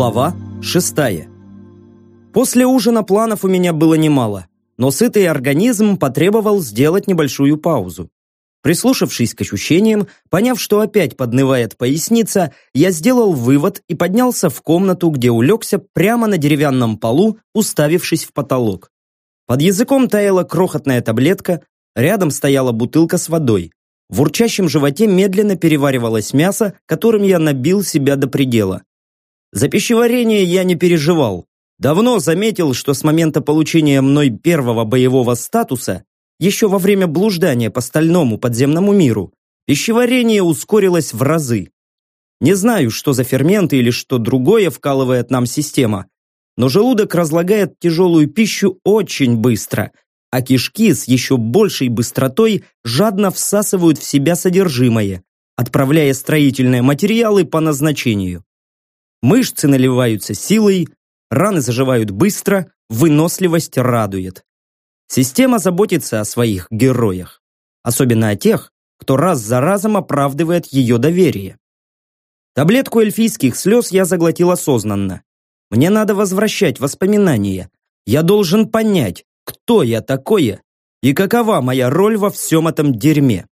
Глава шестая. После ужина планов у меня было немало, но сытый организм потребовал сделать небольшую паузу. Прислушавшись к ощущениям, поняв, что опять поднывает поясница, я сделал вывод и поднялся в комнату, где улегся прямо на деревянном полу, уставившись в потолок. Под языком таяла крохотная таблетка, рядом стояла бутылка с водой. В урчащем животе медленно переваривалось мясо, которым я набил себя до предела. За пищеварение я не переживал. Давно заметил, что с момента получения мной первого боевого статуса, еще во время блуждания по стальному подземному миру, пищеварение ускорилось в разы. Не знаю, что за ферменты или что другое вкалывает нам система, но желудок разлагает тяжелую пищу очень быстро, а кишки с еще большей быстротой жадно всасывают в себя содержимое, отправляя строительные материалы по назначению. Мышцы наливаются силой, раны заживают быстро, выносливость радует. Система заботится о своих героях, особенно о тех, кто раз за разом оправдывает ее доверие. Таблетку эльфийских слез я заглотил осознанно. Мне надо возвращать воспоминания. Я должен понять, кто я такое и какова моя роль во всем этом дерьме.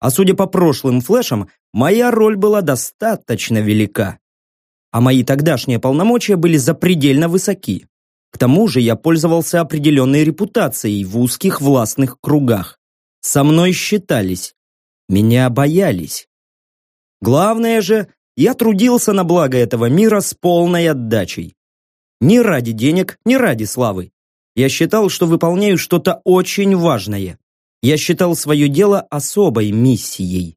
А судя по прошлым флешам, моя роль была достаточно велика а мои тогдашние полномочия были запредельно высоки. К тому же я пользовался определенной репутацией в узких властных кругах. Со мной считались, меня боялись. Главное же, я трудился на благо этого мира с полной отдачей. Не ради денег, не ради славы. Я считал, что выполняю что-то очень важное. Я считал свое дело особой миссией.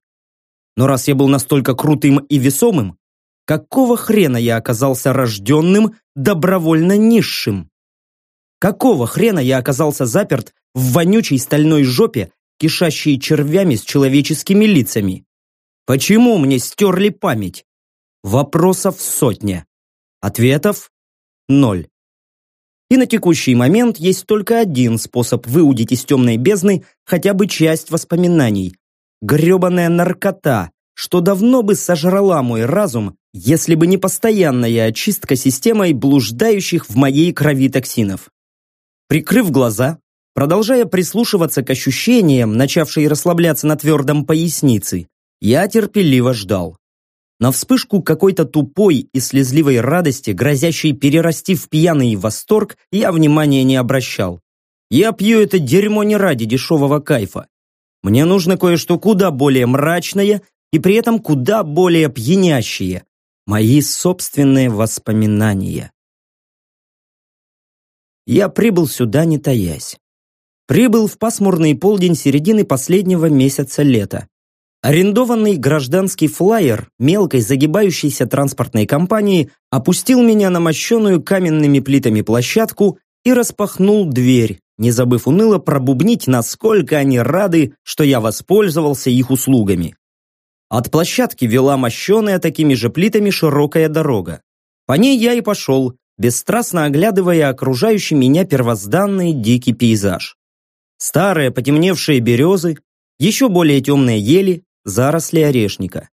Но раз я был настолько крутым и весомым, Какого хрена я оказался рожденным добровольно низшим? Какого хрена я оказался заперт в вонючей стальной жопе, кишащей червями с человеческими лицами? Почему мне стерли память? Вопросов сотня. Ответов ноль. И на текущий момент есть только один способ выудить из темной бездны хотя бы часть воспоминаний. Гребаная наркота, что давно бы сожрала мой разум если бы не постоянная очистка системой блуждающих в моей крови токсинов. Прикрыв глаза, продолжая прислушиваться к ощущениям, начавшей расслабляться на твердом пояснице, я терпеливо ждал. На вспышку какой-то тупой и слезливой радости, грозящей перерасти в пьяный восторг, я внимания не обращал. Я пью это дерьмо не ради дешевого кайфа. Мне нужно кое-что куда более мрачное и при этом куда более пьянящее, Мои собственные воспоминания. Я прибыл сюда, не таясь. Прибыл в пасмурный полдень середины последнего месяца лета. Арендованный гражданский флайер мелкой загибающейся транспортной компании опустил меня на мощенную каменными плитами площадку и распахнул дверь, не забыв уныло пробубнить, насколько они рады, что я воспользовался их услугами. От площадки вела мощеная такими же плитами широкая дорога. По ней я и пошел, бесстрастно оглядывая окружающий меня первозданный дикий пейзаж. Старые потемневшие березы, еще более темные ели, заросли орешника.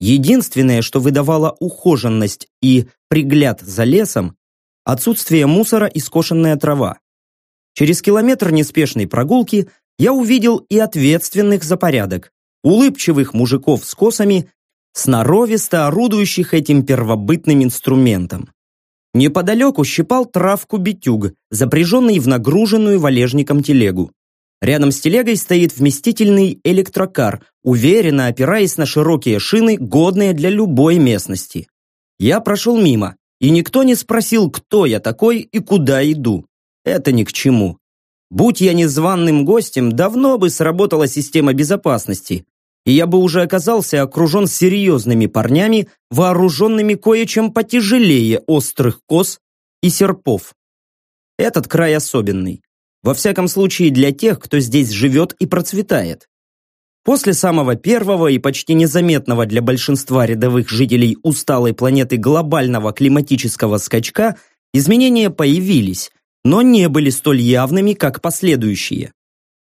Единственное, что выдавало ухоженность и пригляд за лесом, отсутствие мусора и скошенная трава. Через километр неспешной прогулки я увидел и ответственных за порядок, улыбчивых мужиков с косами, сноровисто орудующих этим первобытным инструментом. Неподалеку щипал травку битюг, запряженный в нагруженную валежником телегу. Рядом с телегой стоит вместительный электрокар, уверенно опираясь на широкие шины, годные для любой местности. Я прошел мимо, и никто не спросил, кто я такой и куда иду. Это ни к чему. Будь я незваным гостем, давно бы сработала система безопасности, и я бы уже оказался окружен серьезными парнями, вооруженными кое-чем потяжелее острых кос и серпов. Этот край особенный. Во всяком случае для тех, кто здесь живет и процветает. После самого первого и почти незаметного для большинства рядовых жителей усталой планеты глобального климатического скачка изменения появились, но не были столь явными, как последующие.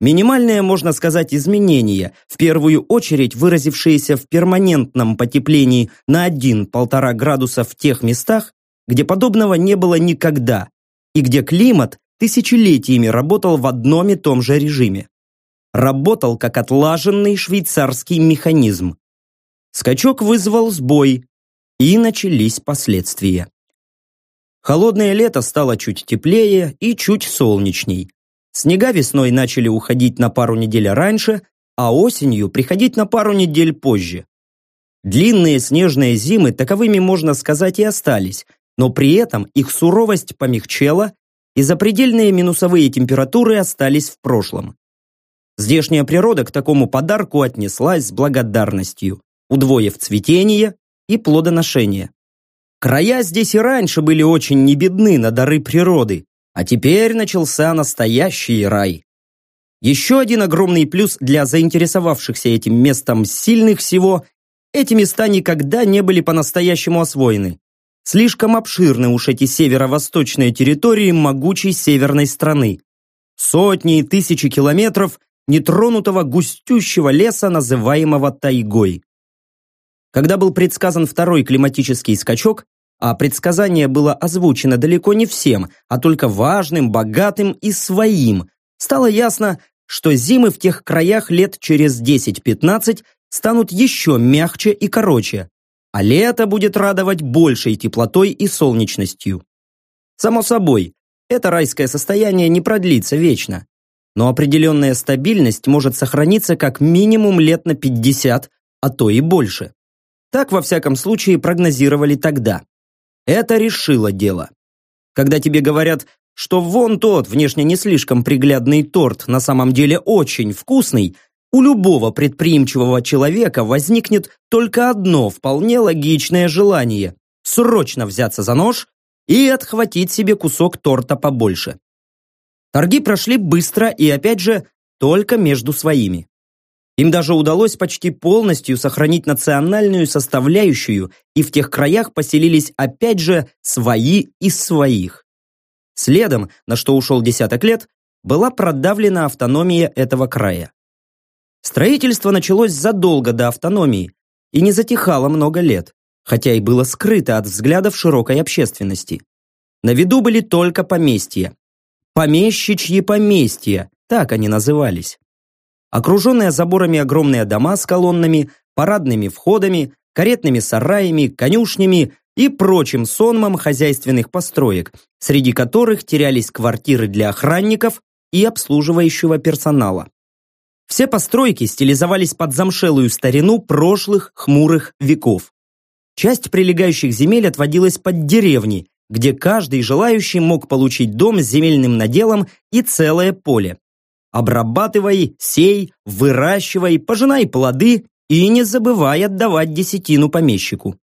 Минимальные, можно сказать, изменения, в первую очередь выразившиеся в перманентном потеплении на 1-1,5 градуса в тех местах, где подобного не было никогда, и где климат тысячелетиями работал в одном и том же режиме. Работал как отлаженный швейцарский механизм. Скачок вызвал сбой, и начались последствия. Холодное лето стало чуть теплее и чуть солнечней. Снега весной начали уходить на пару недель раньше, а осенью приходить на пару недель позже. Длинные снежные зимы таковыми, можно сказать, и остались, но при этом их суровость помягчела, и запредельные минусовые температуры остались в прошлом. Здешняя природа к такому подарку отнеслась с благодарностью, удвоив цветение и плодоношение. Края здесь и раньше были очень небедны на дары природы, а теперь начался настоящий рай. Еще один огромный плюс для заинтересовавшихся этим местом сильных всего – эти места никогда не были по-настоящему освоены. Слишком обширны уж эти северо-восточные территории могучей северной страны. Сотни и тысячи километров нетронутого густющего леса, называемого тайгой. Когда был предсказан второй климатический скачок, а предсказание было озвучено далеко не всем, а только важным, богатым и своим, стало ясно, что зимы в тех краях лет через 10-15 станут еще мягче и короче, а лето будет радовать большей теплотой и солнечностью. Само собой, это райское состояние не продлится вечно, но определенная стабильность может сохраниться как минимум лет на 50, а то и больше. Так, во всяком случае, прогнозировали тогда. Это решило дело. Когда тебе говорят, что вон тот внешне не слишком приглядный торт на самом деле очень вкусный, у любого предприимчивого человека возникнет только одно вполне логичное желание – срочно взяться за нож и отхватить себе кусок торта побольше. Торги прошли быстро и, опять же, только между своими. Им даже удалось почти полностью сохранить национальную составляющую, и в тех краях поселились опять же свои из своих. Следом, на что ушел десяток лет, была продавлена автономия этого края. Строительство началось задолго до автономии и не затихало много лет, хотя и было скрыто от взглядов широкой общественности. На виду были только поместья. Помещичьи поместья, так они назывались окруженные заборами огромные дома с колоннами, парадными входами, каретными сараями, конюшнями и прочим сонмом хозяйственных построек, среди которых терялись квартиры для охранников и обслуживающего персонала. Все постройки стилизовались под замшелую старину прошлых хмурых веков. Часть прилегающих земель отводилась под деревни, где каждый желающий мог получить дом с земельным наделом и целое поле. Обрабатывай, сей, выращивай, пожинай плоды и не забывай отдавать десятину помещику.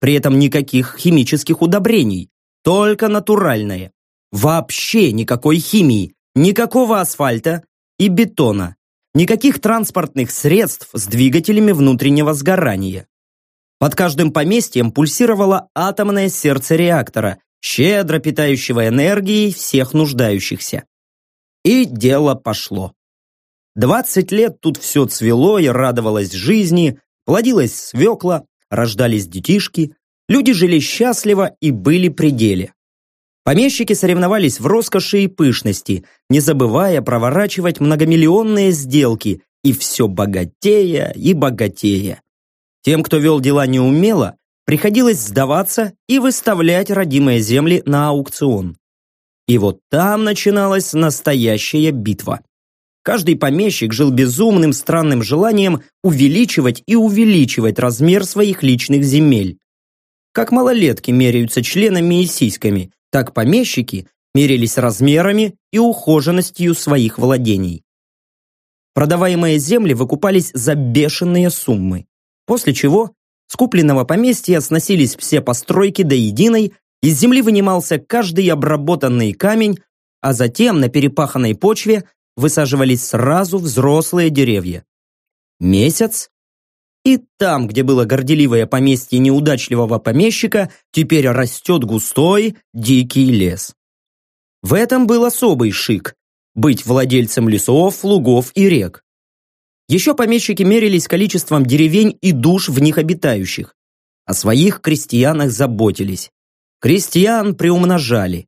При этом никаких химических удобрений, только натуральное. Вообще никакой химии, никакого асфальта и бетона, никаких транспортных средств с двигателями внутреннего сгорания. Под каждым поместьем пульсировало атомное сердце реактора, щедро питающего энергией всех нуждающихся. И дело пошло. Двадцать лет тут все цвело и радовалось жизни, плодилась свекла, рождались детишки, люди жили счастливо и были при деле. Помещики соревновались в роскоши и пышности, не забывая проворачивать многомиллионные сделки и все богатея и богатея. Тем, кто вел дела неумело, приходилось сдаваться и выставлять родимые земли на аукцион. И вот там начиналась настоящая битва. Каждый помещик жил безумным странным желанием увеличивать и увеличивать размер своих личных земель. Как малолетки меряются членами и сиськами, так помещики мерились размерами и ухоженностью своих владений. Продаваемые земли выкупались за бешеные суммы, после чего с купленного поместья сносились все постройки до единой из земли вынимался каждый обработанный камень, а затем на перепаханной почве высаживались сразу взрослые деревья. Месяц, и там, где было горделивое поместье неудачливого помещика, теперь растет густой, дикий лес. В этом был особый шик – быть владельцем лесов, лугов и рек. Еще помещики мерились количеством деревень и душ в них обитающих. О своих крестьянах заботились. Крестьян приумножали.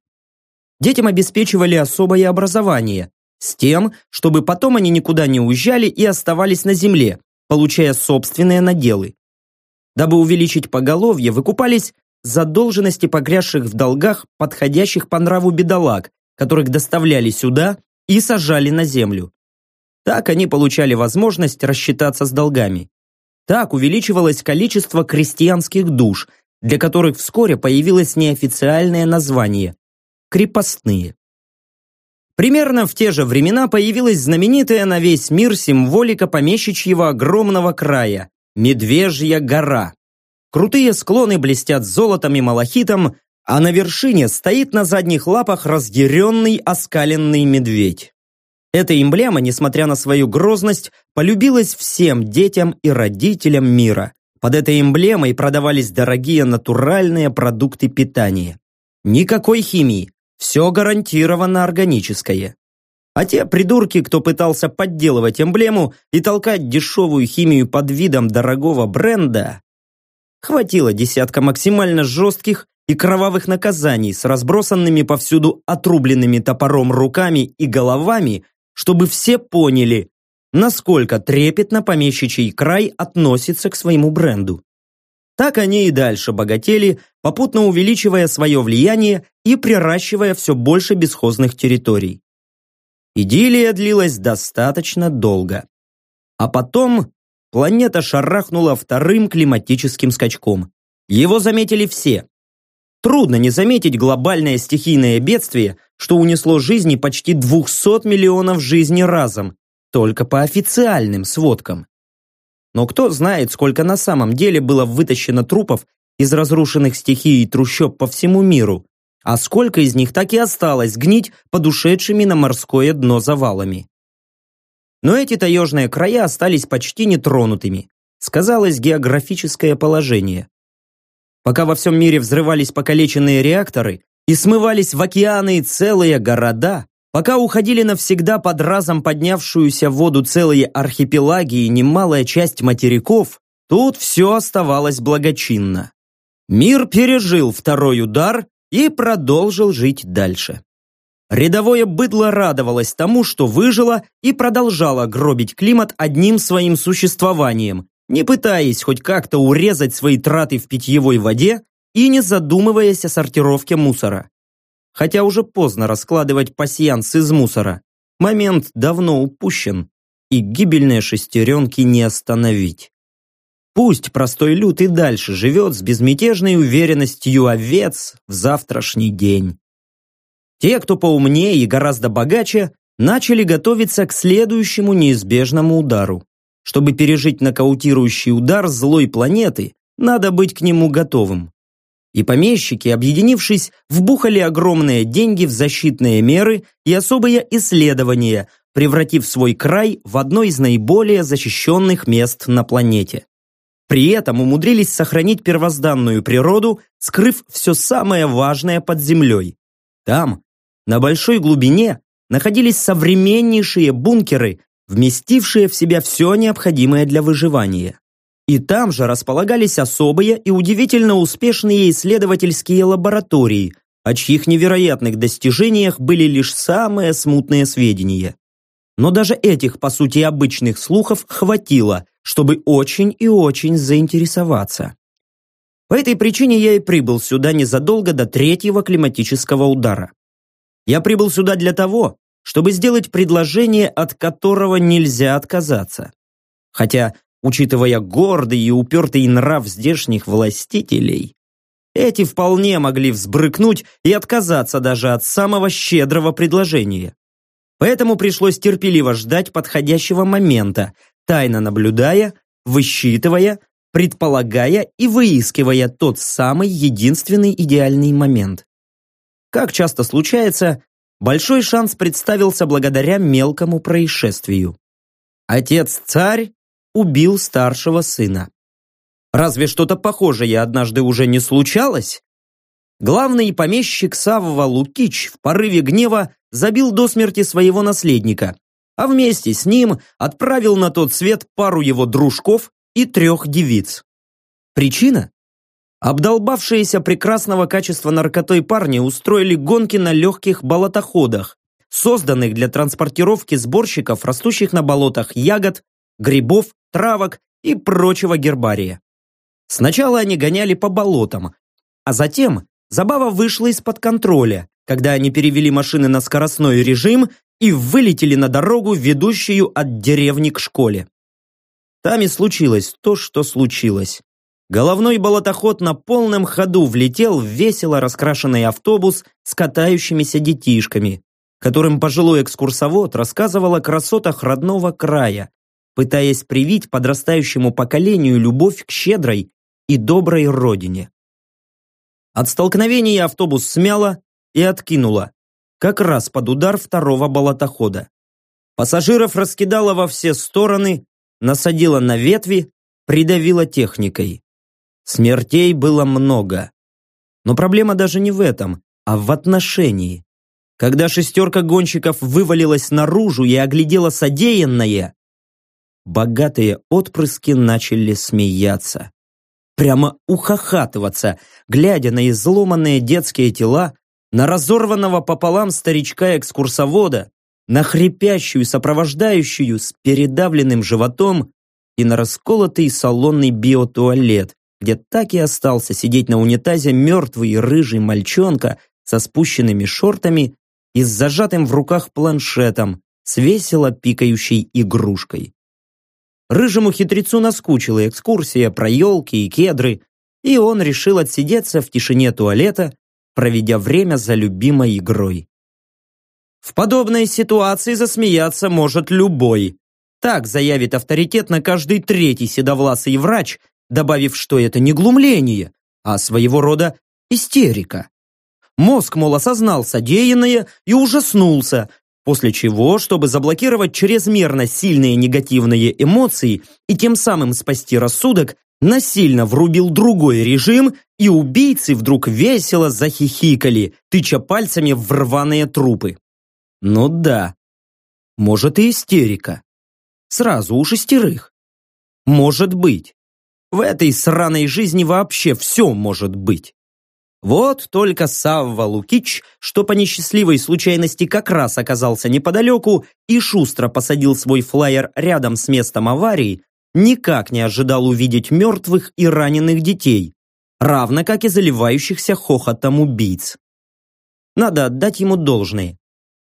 Детям обеспечивали особое образование, с тем, чтобы потом они никуда не уезжали и оставались на земле, получая собственные наделы. Дабы увеличить поголовье, выкупались задолженности погрязших в долгах, подходящих по нраву бедолаг, которых доставляли сюда и сажали на землю. Так они получали возможность рассчитаться с долгами. Так увеличивалось количество крестьянских душ, для которых вскоре появилось неофициальное название – крепостные. Примерно в те же времена появилась знаменитая на весь мир символика помещичьего огромного края – Медвежья гора. Крутые склоны блестят золотом и малахитом, а на вершине стоит на задних лапах разъяренный оскаленный медведь. Эта эмблема, несмотря на свою грозность, полюбилась всем детям и родителям мира. Под этой эмблемой продавались дорогие натуральные продукты питания. Никакой химии, все гарантированно органическое. А те придурки, кто пытался подделывать эмблему и толкать дешевую химию под видом дорогого бренда, хватило десятка максимально жестких и кровавых наказаний с разбросанными повсюду отрубленными топором руками и головами, чтобы все поняли, насколько трепетно помещичий край относится к своему бренду. Так они и дальше богатели, попутно увеличивая свое влияние и приращивая все больше бесхозных территорий. Идиллия длилась достаточно долго. А потом планета шарахнула вторым климатическим скачком. Его заметили все. Трудно не заметить глобальное стихийное бедствие, что унесло жизни почти 200 миллионов жизней разом, только по официальным сводкам. Но кто знает, сколько на самом деле было вытащено трупов из разрушенных стихий трущоб по всему миру, а сколько из них так и осталось гнить под ушедшими на морское дно завалами. Но эти таежные края остались почти нетронутыми, сказалось географическое положение. Пока во всем мире взрывались покалеченные реакторы и смывались в океаны целые города, пока уходили навсегда под разом поднявшуюся в воду целые архипелаги и немалая часть материков, тут все оставалось благочинно. Мир пережил второй удар и продолжил жить дальше. Рядовое быдло радовалось тому, что выжило и продолжало гробить климат одним своим существованием, не пытаясь хоть как-то урезать свои траты в питьевой воде и не задумываясь о сортировке мусора. Хотя уже поздно раскладывать пасьянс из мусора. Момент давно упущен, и гибельные шестеренки не остановить. Пусть простой люд и дальше живет с безмятежной уверенностью овец в завтрашний день. Те, кто поумнее и гораздо богаче, начали готовиться к следующему неизбежному удару. Чтобы пережить нокаутирующий удар злой планеты, надо быть к нему готовым. И помещики, объединившись, вбухали огромные деньги в защитные меры и особые исследования, превратив свой край в одно из наиболее защищенных мест на планете. При этом умудрились сохранить первозданную природу, скрыв все самое важное под землей. Там, на большой глубине, находились современнейшие бункеры, вместившие в себя все необходимое для выживания. И там же располагались особые и удивительно успешные исследовательские лаборатории, о чьих невероятных достижениях были лишь самые смутные сведения. Но даже этих, по сути, обычных слухов хватило, чтобы очень и очень заинтересоваться. По этой причине я и прибыл сюда незадолго до третьего климатического удара. Я прибыл сюда для того, чтобы сделать предложение, от которого нельзя отказаться. Хотя, учитывая гордый и упертый нрав здешних властителей, эти вполне могли взбрыкнуть и отказаться даже от самого щедрого предложения. Поэтому пришлось терпеливо ждать подходящего момента, тайно наблюдая, высчитывая, предполагая и выискивая тот самый единственный идеальный момент. Как часто случается, большой шанс представился благодаря мелкому происшествию. Отец-царь убил старшего сына. Разве что-то похожее однажды уже не случалось? Главный помещик Савва Лукич в порыве гнева забил до смерти своего наследника, а вместе с ним отправил на тот свет пару его дружков и трех девиц. Причина? Обдолбавшиеся прекрасного качества наркотой парни устроили гонки на легких болотоходах, созданных для транспортировки сборщиков, растущих на болотах ягод, грибов, травок и прочего гербария. Сначала они гоняли по болотам, а затем забава вышла из-под контроля, когда они перевели машины на скоростной режим и вылетели на дорогу, ведущую от деревни к школе. Там и случилось то, что случилось. Головной болотоход на полном ходу влетел в весело раскрашенный автобус с катающимися детишками, которым пожилой экскурсовод рассказывал о красотах родного края, пытаясь привить подрастающему поколению любовь к щедрой и доброй родине. От столкновения автобус смяло и откинуло, как раз под удар второго болотохода. Пассажиров раскидало во все стороны, насадило на ветви, придавило техникой. Смертей было много. Но проблема даже не в этом, а в отношении. Когда шестерка гонщиков вывалилась наружу и оглядела содеянное, богатые отпрыски начали смеяться. Прямо ухахатываться, глядя на изломанные детские тела, на разорванного пополам старичка-экскурсовода, на хрипящую сопровождающую с передавленным животом и на расколотый салонный биотуалет, где так и остался сидеть на унитазе мертвый рыжий мальчонка со спущенными шортами и с зажатым в руках планшетом с весело пикающей игрушкой. Рыжему хитрецу наскучила экскурсия про елки и кедры, и он решил отсидеться в тишине туалета, проведя время за любимой игрой. В подобной ситуации засмеяться может любой. Так заявит авторитетно каждый третий седовласый врач, добавив, что это не глумление, а своего рода истерика. Мозг, мол, осознал содеянное и ужаснулся, после чего, чтобы заблокировать чрезмерно сильные негативные эмоции и тем самым спасти рассудок, насильно врубил другой режим, и убийцы вдруг весело захихикали, тыча пальцами в рваные трупы. Ну да, может и истерика. Сразу у шестерых. Может быть. В этой сраной жизни вообще все может быть. Вот только Савва Лукич, что по несчастливой случайности как раз оказался неподалеку и шустро посадил свой флайер рядом с местом аварии, никак не ожидал увидеть мертвых и раненых детей, равно как и заливающихся хохотом убийц. Надо отдать ему должное.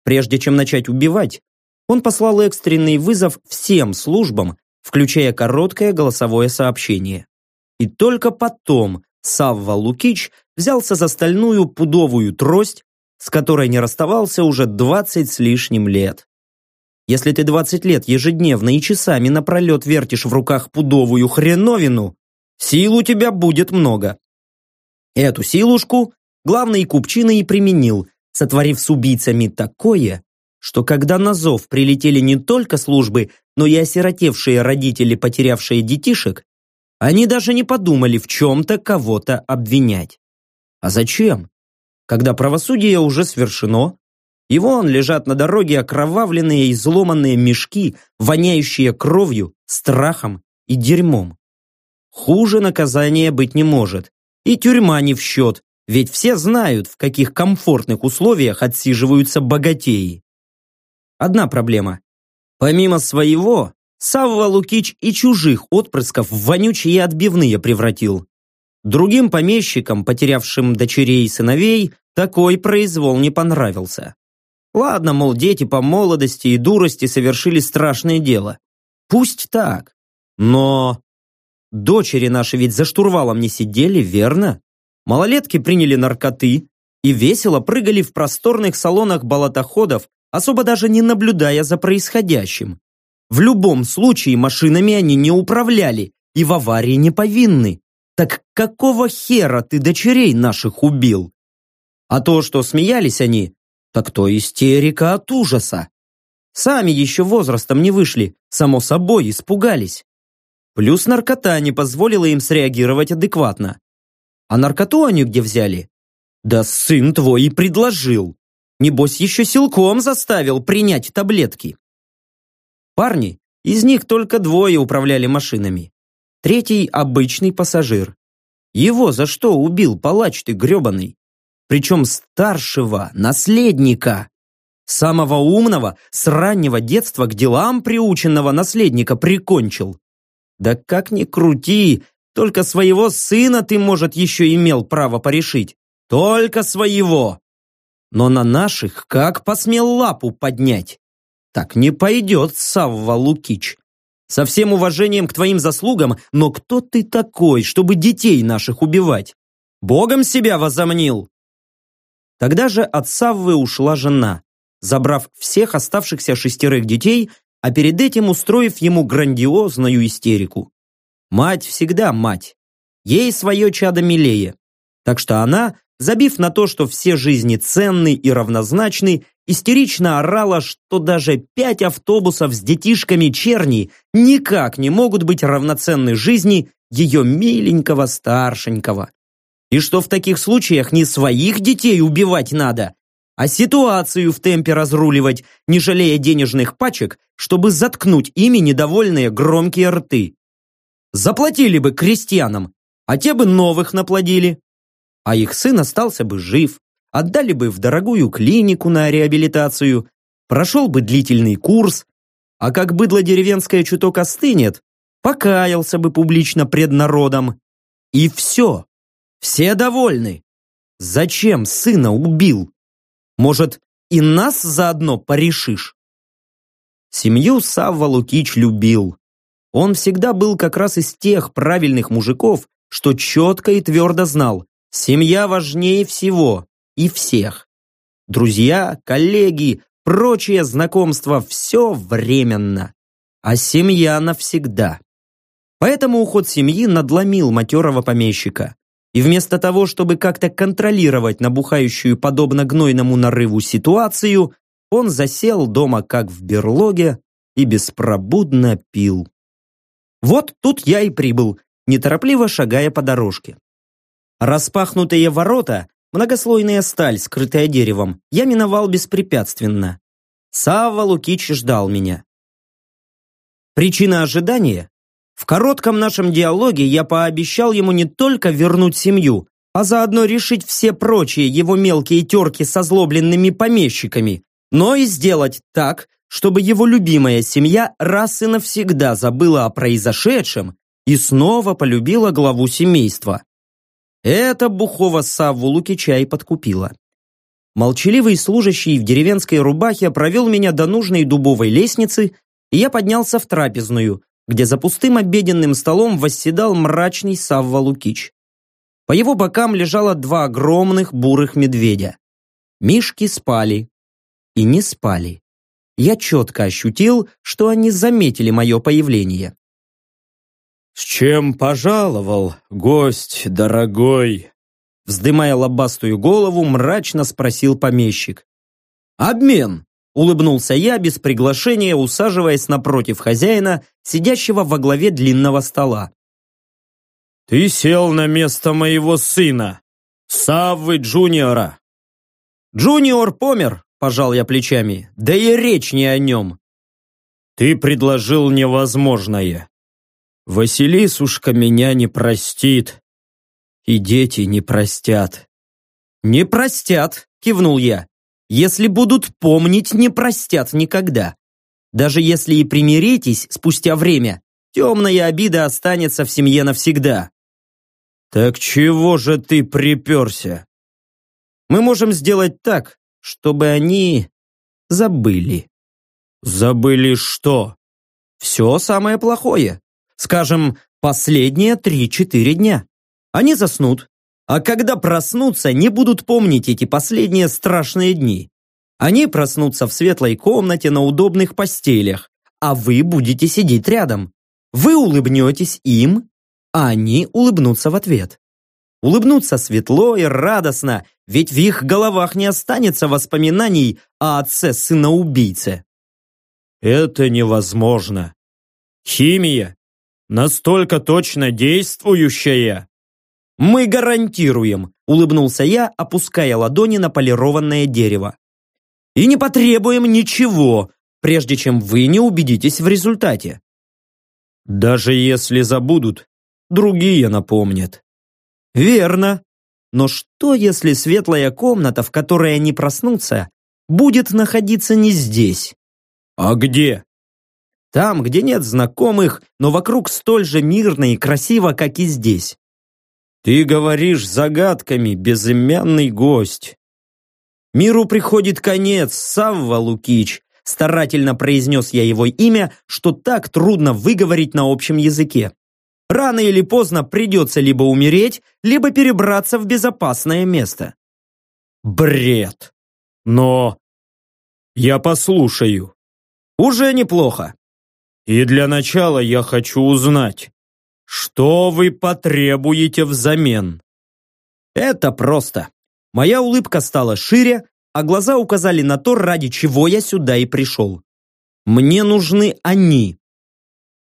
Прежде чем начать убивать, он послал экстренный вызов всем службам, включая короткое голосовое сообщение. И только потом Савва Лукич взялся за стальную пудовую трость, с которой не расставался уже 20 с лишним лет. Если ты 20 лет ежедневно и часами напролет вертишь в руках пудовую хреновину, сил у тебя будет много. Эту силушку главный купчина и применил, сотворив с убийцами такое, что когда на зов прилетели не только службы, но и осиротевшие родители, потерявшие детишек, они даже не подумали в чем-то кого-то обвинять. А зачем? Когда правосудие уже свершено, и вон лежат на дороге окровавленные и изломанные мешки, воняющие кровью, страхом и дерьмом. Хуже наказания быть не может. И тюрьма не в счет, ведь все знают, в каких комфортных условиях отсиживаются богатеи. Одна проблема. Помимо своего, Савва Лукич и чужих отпрысков в вонючие отбивные превратил. Другим помещикам, потерявшим дочерей и сыновей, такой произвол не понравился. Ладно, мол, дети по молодости и дурости совершили страшное дело. Пусть так. Но дочери наши ведь за штурвалом не сидели, верно? Малолетки приняли наркоты и весело прыгали в просторных салонах болотоходов, особо даже не наблюдая за происходящим. В любом случае машинами они не управляли и в аварии не повинны. Так какого хера ты дочерей наших убил? А то, что смеялись они, так то истерика от ужаса. Сами еще возрастом не вышли, само собой испугались. Плюс наркота не позволила им среагировать адекватно. А наркоту они где взяли? Да сын твой и предложил. Небось, еще силком заставил принять таблетки. Парни, из них только двое управляли машинами. Третий – обычный пассажир. Его за что убил палач ты гребаный? Причем старшего, наследника. Самого умного, с раннего детства к делам приученного наследника прикончил. Да как ни крути, только своего сына ты, может, еще имел право порешить. Только своего. Но на наших как посмел лапу поднять? Так не пойдет, Савва Лукич. Со всем уважением к твоим заслугам, но кто ты такой, чтобы детей наших убивать? Богом себя возомнил? Тогда же от Саввы ушла жена, забрав всех оставшихся шестерых детей, а перед этим устроив ему грандиозную истерику. Мать всегда мать. Ей свое чадо милее. Так что она, забив на то, что все жизни ценны и равнозначны, истерично орала, что даже пять автобусов с детишками черни никак не могут быть равноценны жизни ее миленького старшенького. И что в таких случаях не своих детей убивать надо, а ситуацию в темпе разруливать, не жалея денежных пачек, чтобы заткнуть ими недовольные громкие рты. Заплатили бы крестьянам, а те бы новых наплодили. А их сын остался бы жив, отдали бы в дорогую клинику на реабилитацию, прошел бы длительный курс, а как быдло деревенское чуток остынет, покаялся бы публично пред народом. И все. Все довольны. Зачем сына убил? Может, и нас заодно порешишь? Семью Савва Лукич любил. Он всегда был как раз из тех правильных мужиков, что четко и твердо знал, семья важнее всего и всех. Друзья, коллеги, прочие знакомства – все временно. А семья навсегда. Поэтому уход семьи надломил матерого помещика. И вместо того, чтобы как-то контролировать набухающую подобно гнойному нарыву ситуацию, он засел дома как в берлоге и беспробудно пил. Вот тут я и прибыл, неторопливо шагая по дорожке. Распахнутые ворота Многослойная сталь, скрытая деревом, я миновал беспрепятственно. Савва Лукич ждал меня. Причина ожидания? В коротком нашем диалоге я пообещал ему не только вернуть семью, а заодно решить все прочие его мелкие терки со злобленными помещиками, но и сделать так, чтобы его любимая семья раз и навсегда забыла о произошедшем и снова полюбила главу семейства. Это Бухова Савву Лукича и подкупила. Молчаливый служащий в деревенской рубахе провел меня до нужной дубовой лестницы, и я поднялся в трапезную, где за пустым обеденным столом восседал мрачный Савва Лукич. По его бокам лежало два огромных бурых медведя. Мишки спали. И не спали. Я четко ощутил, что они заметили мое появление. «С чем пожаловал, гость дорогой?» Вздымая лобастую голову, мрачно спросил помещик. «Обмен!» – улыбнулся я без приглашения, усаживаясь напротив хозяина, сидящего во главе длинного стола. «Ты сел на место моего сына, Саввы Джуниора». «Джуниор помер», – пожал я плечами, – «да и речь не о нем». «Ты предложил невозможное. Василисушка меня не простит. И дети не простят. Не простят, кивнул я. Если будут помнить, не простят никогда. Даже если и примиритесь спустя время, темная обида останется в семье навсегда. Так чего же ты приперся? Мы можем сделать так, чтобы они забыли. Забыли что? Все самое плохое. Скажем, последние 3-4 дня. Они заснут, а когда проснутся, не будут помнить эти последние страшные дни. Они проснутся в светлой комнате на удобных постелях, а вы будете сидеть рядом. Вы улыбнетесь им, а они улыбнутся в ответ. Улыбнутся светло и радостно, ведь в их головах не останется воспоминаний о отце-сына-убийце. Это невозможно. Химия Настолько точно действующая!» «Мы гарантируем», — улыбнулся я, опуская ладони на полированное дерево. «И не потребуем ничего, прежде чем вы не убедитесь в результате». «Даже если забудут, другие напомнят». Верно. Но что, если светлая комната, в которой они проснутся, будет находиться не здесь? А где? Там, где нет знакомых, но вокруг столь же мирно и красиво, как и здесь. Ты говоришь загадками, безымянный гость. Миру приходит конец, Савва Лукич, старательно произнес я его имя, что так трудно выговорить на общем языке. Рано или поздно придется либо умереть, либо перебраться в безопасное место. Бред. Но я послушаю. Уже неплохо. И для начала я хочу узнать, что вы потребуете взамен? Это просто. Моя улыбка стала шире, а глаза указали на то, ради чего я сюда и пришел. Мне нужны они.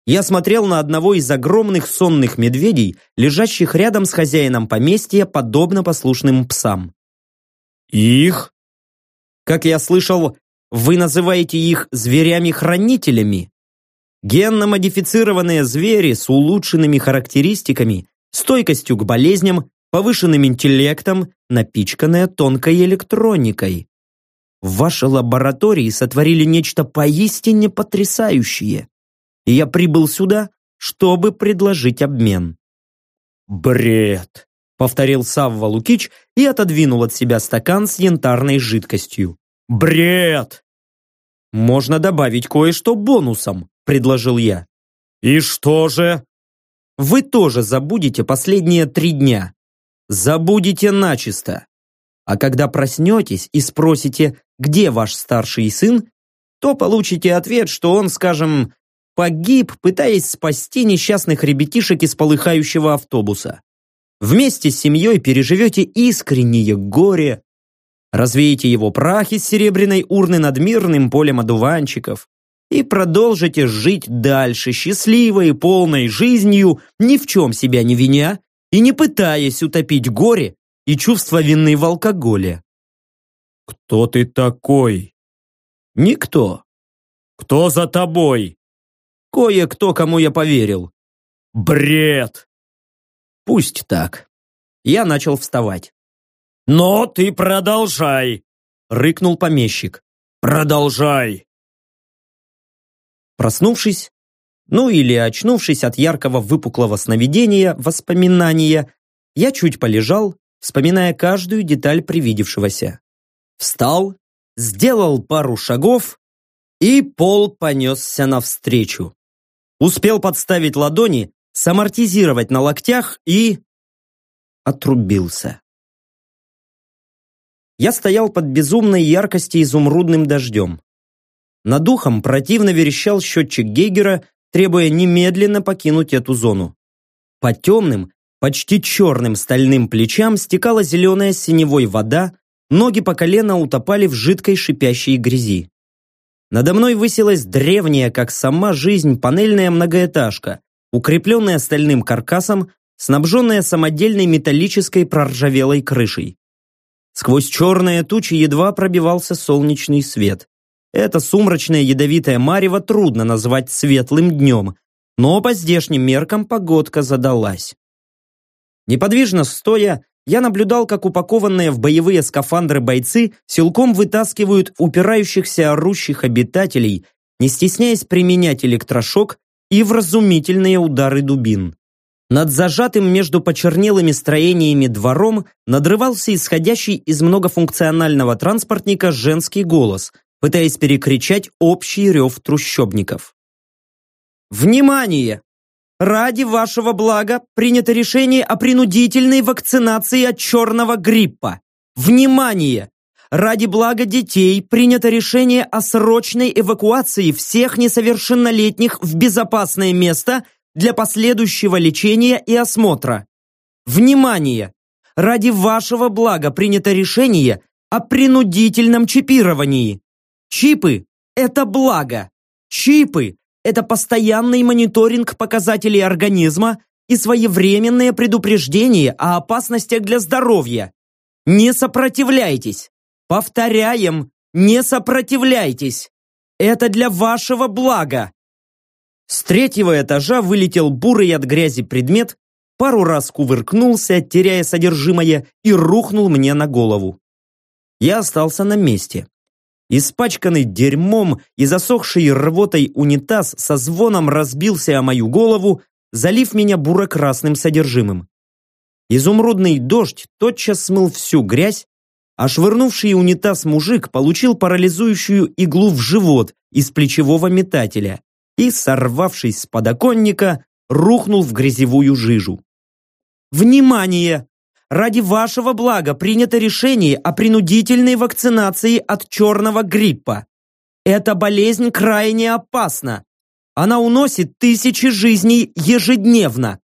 Я смотрел на одного из огромных сонных медведей, лежащих рядом с хозяином поместья, подобно послушным псам. Их? Как я слышал, вы называете их зверями-хранителями. Генно-модифицированные звери с улучшенными характеристиками, стойкостью к болезням, повышенным интеллектом, напичканные тонкой электроникой. В вашей лаборатории сотворили нечто поистине потрясающее. И я прибыл сюда, чтобы предложить обмен. «Бред!» — повторил Савва Лукич и отодвинул от себя стакан с янтарной жидкостью. «Бред!» «Можно добавить кое-что бонусом», — предложил я. «И что же?» «Вы тоже забудете последние три дня. Забудете начисто. А когда проснетесь и спросите, где ваш старший сын, то получите ответ, что он, скажем, погиб, пытаясь спасти несчастных ребятишек из полыхающего автобуса. Вместе с семьей переживете искреннее горе, развеете его прах из серебряной урны над мирным полем одуванчиков и продолжите жить дальше счастливой и полной жизнью, ни в чем себя не виня и не пытаясь утопить горе и чувство вины в алкоголе. «Кто ты такой?» «Никто». «Кто за тобой?» «Кое-кто, кому я поверил». «Бред!» «Пусть так». Я начал вставать. «Но ты продолжай!» — рыкнул помещик. «Продолжай!» Проснувшись, ну или очнувшись от яркого выпуклого сновидения, воспоминания, я чуть полежал, вспоминая каждую деталь привидевшегося. Встал, сделал пару шагов, и пол понесся навстречу. Успел подставить ладони, самортизировать на локтях и... отрубился. Я стоял под безумной яркости изумрудным дождем. Над духом противно верещал счетчик Гейгера, требуя немедленно покинуть эту зону. По темным, почти черным стальным плечам стекала зеленая синевой вода, ноги по колено утопали в жидкой шипящей грязи. Надо мной высилась древняя, как сама жизнь, панельная многоэтажка, укрепленная стальным каркасом, снабженная самодельной металлической проржавелой крышей. Сквозь черные тучи едва пробивался солнечный свет. Это сумрачное ядовитое марево трудно назвать светлым днем, но по здешним меркам погодка задалась. Неподвижно стоя, я наблюдал, как упакованные в боевые скафандры бойцы силком вытаскивают упирающихся орущих обитателей, не стесняясь применять электрошок и вразумительные удары дубин. Над зажатым между почернелыми строениями двором надрывался исходящий из многофункционального транспортника женский голос, пытаясь перекричать общий рев трущобников. «Внимание! Ради вашего блага принято решение о принудительной вакцинации от черного гриппа. Внимание! Ради блага детей принято решение о срочной эвакуации всех несовершеннолетних в безопасное место – для последующего лечения и осмотра. Внимание! Ради вашего блага принято решение о принудительном чипировании. Чипы – это благо. Чипы – это постоянный мониторинг показателей организма и своевременное предупреждение о опасностях для здоровья. Не сопротивляйтесь. Повторяем, не сопротивляйтесь. Это для вашего блага. С третьего этажа вылетел бурый от грязи предмет, пару раз кувыркнулся, теряя содержимое, и рухнул мне на голову. Я остался на месте. Испачканный дерьмом и засохший рвотой унитаз со звоном разбился о мою голову, залив меня буро-красным содержимым. Изумрудный дождь тотчас смыл всю грязь, а швырнувший унитаз мужик получил парализующую иглу в живот из плечевого метателя и, сорвавшись с подоконника, рухнул в грязевую жижу. Внимание! Ради вашего блага принято решение о принудительной вакцинации от черного гриппа. Эта болезнь крайне опасна. Она уносит тысячи жизней ежедневно.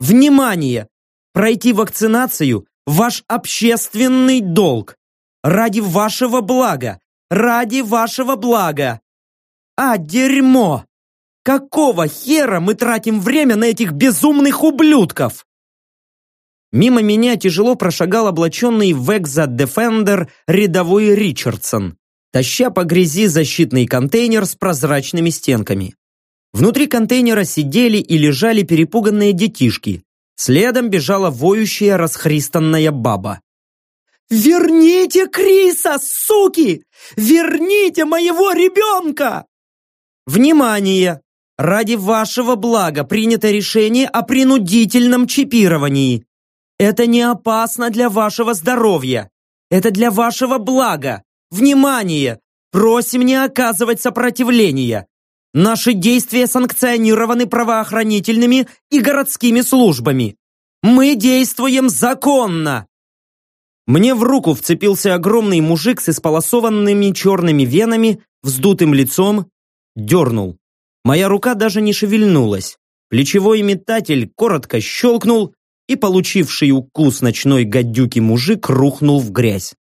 Внимание! Пройти вакцинацию – ваш общественный долг. Ради вашего блага. Ради вашего блага. А, дерьмо! Какого хера мы тратим время на этих безумных ублюдков? Мимо меня тяжело прошагал облаченный в Defender рядовой Ричардсон, таща по грязи защитный контейнер с прозрачными стенками. Внутри контейнера сидели и лежали перепуганные детишки. Следом бежала воющая расхристанная баба. «Верните Криса, суки! Верните моего ребенка!» Внимание! Ради вашего блага принято решение о принудительном чипировании. Это не опасно для вашего здоровья. Это для вашего блага. Внимание! Просим не оказывать сопротивления. Наши действия санкционированы правоохранительными и городскими службами. Мы действуем законно. Мне в руку вцепился огромный мужик с исполосованными черными венами, вздутым лицом, дернул. Моя рука даже не шевельнулась. Плечевой метатель коротко щелкнул, и получивший укус ночной гадюки мужик рухнул в грязь.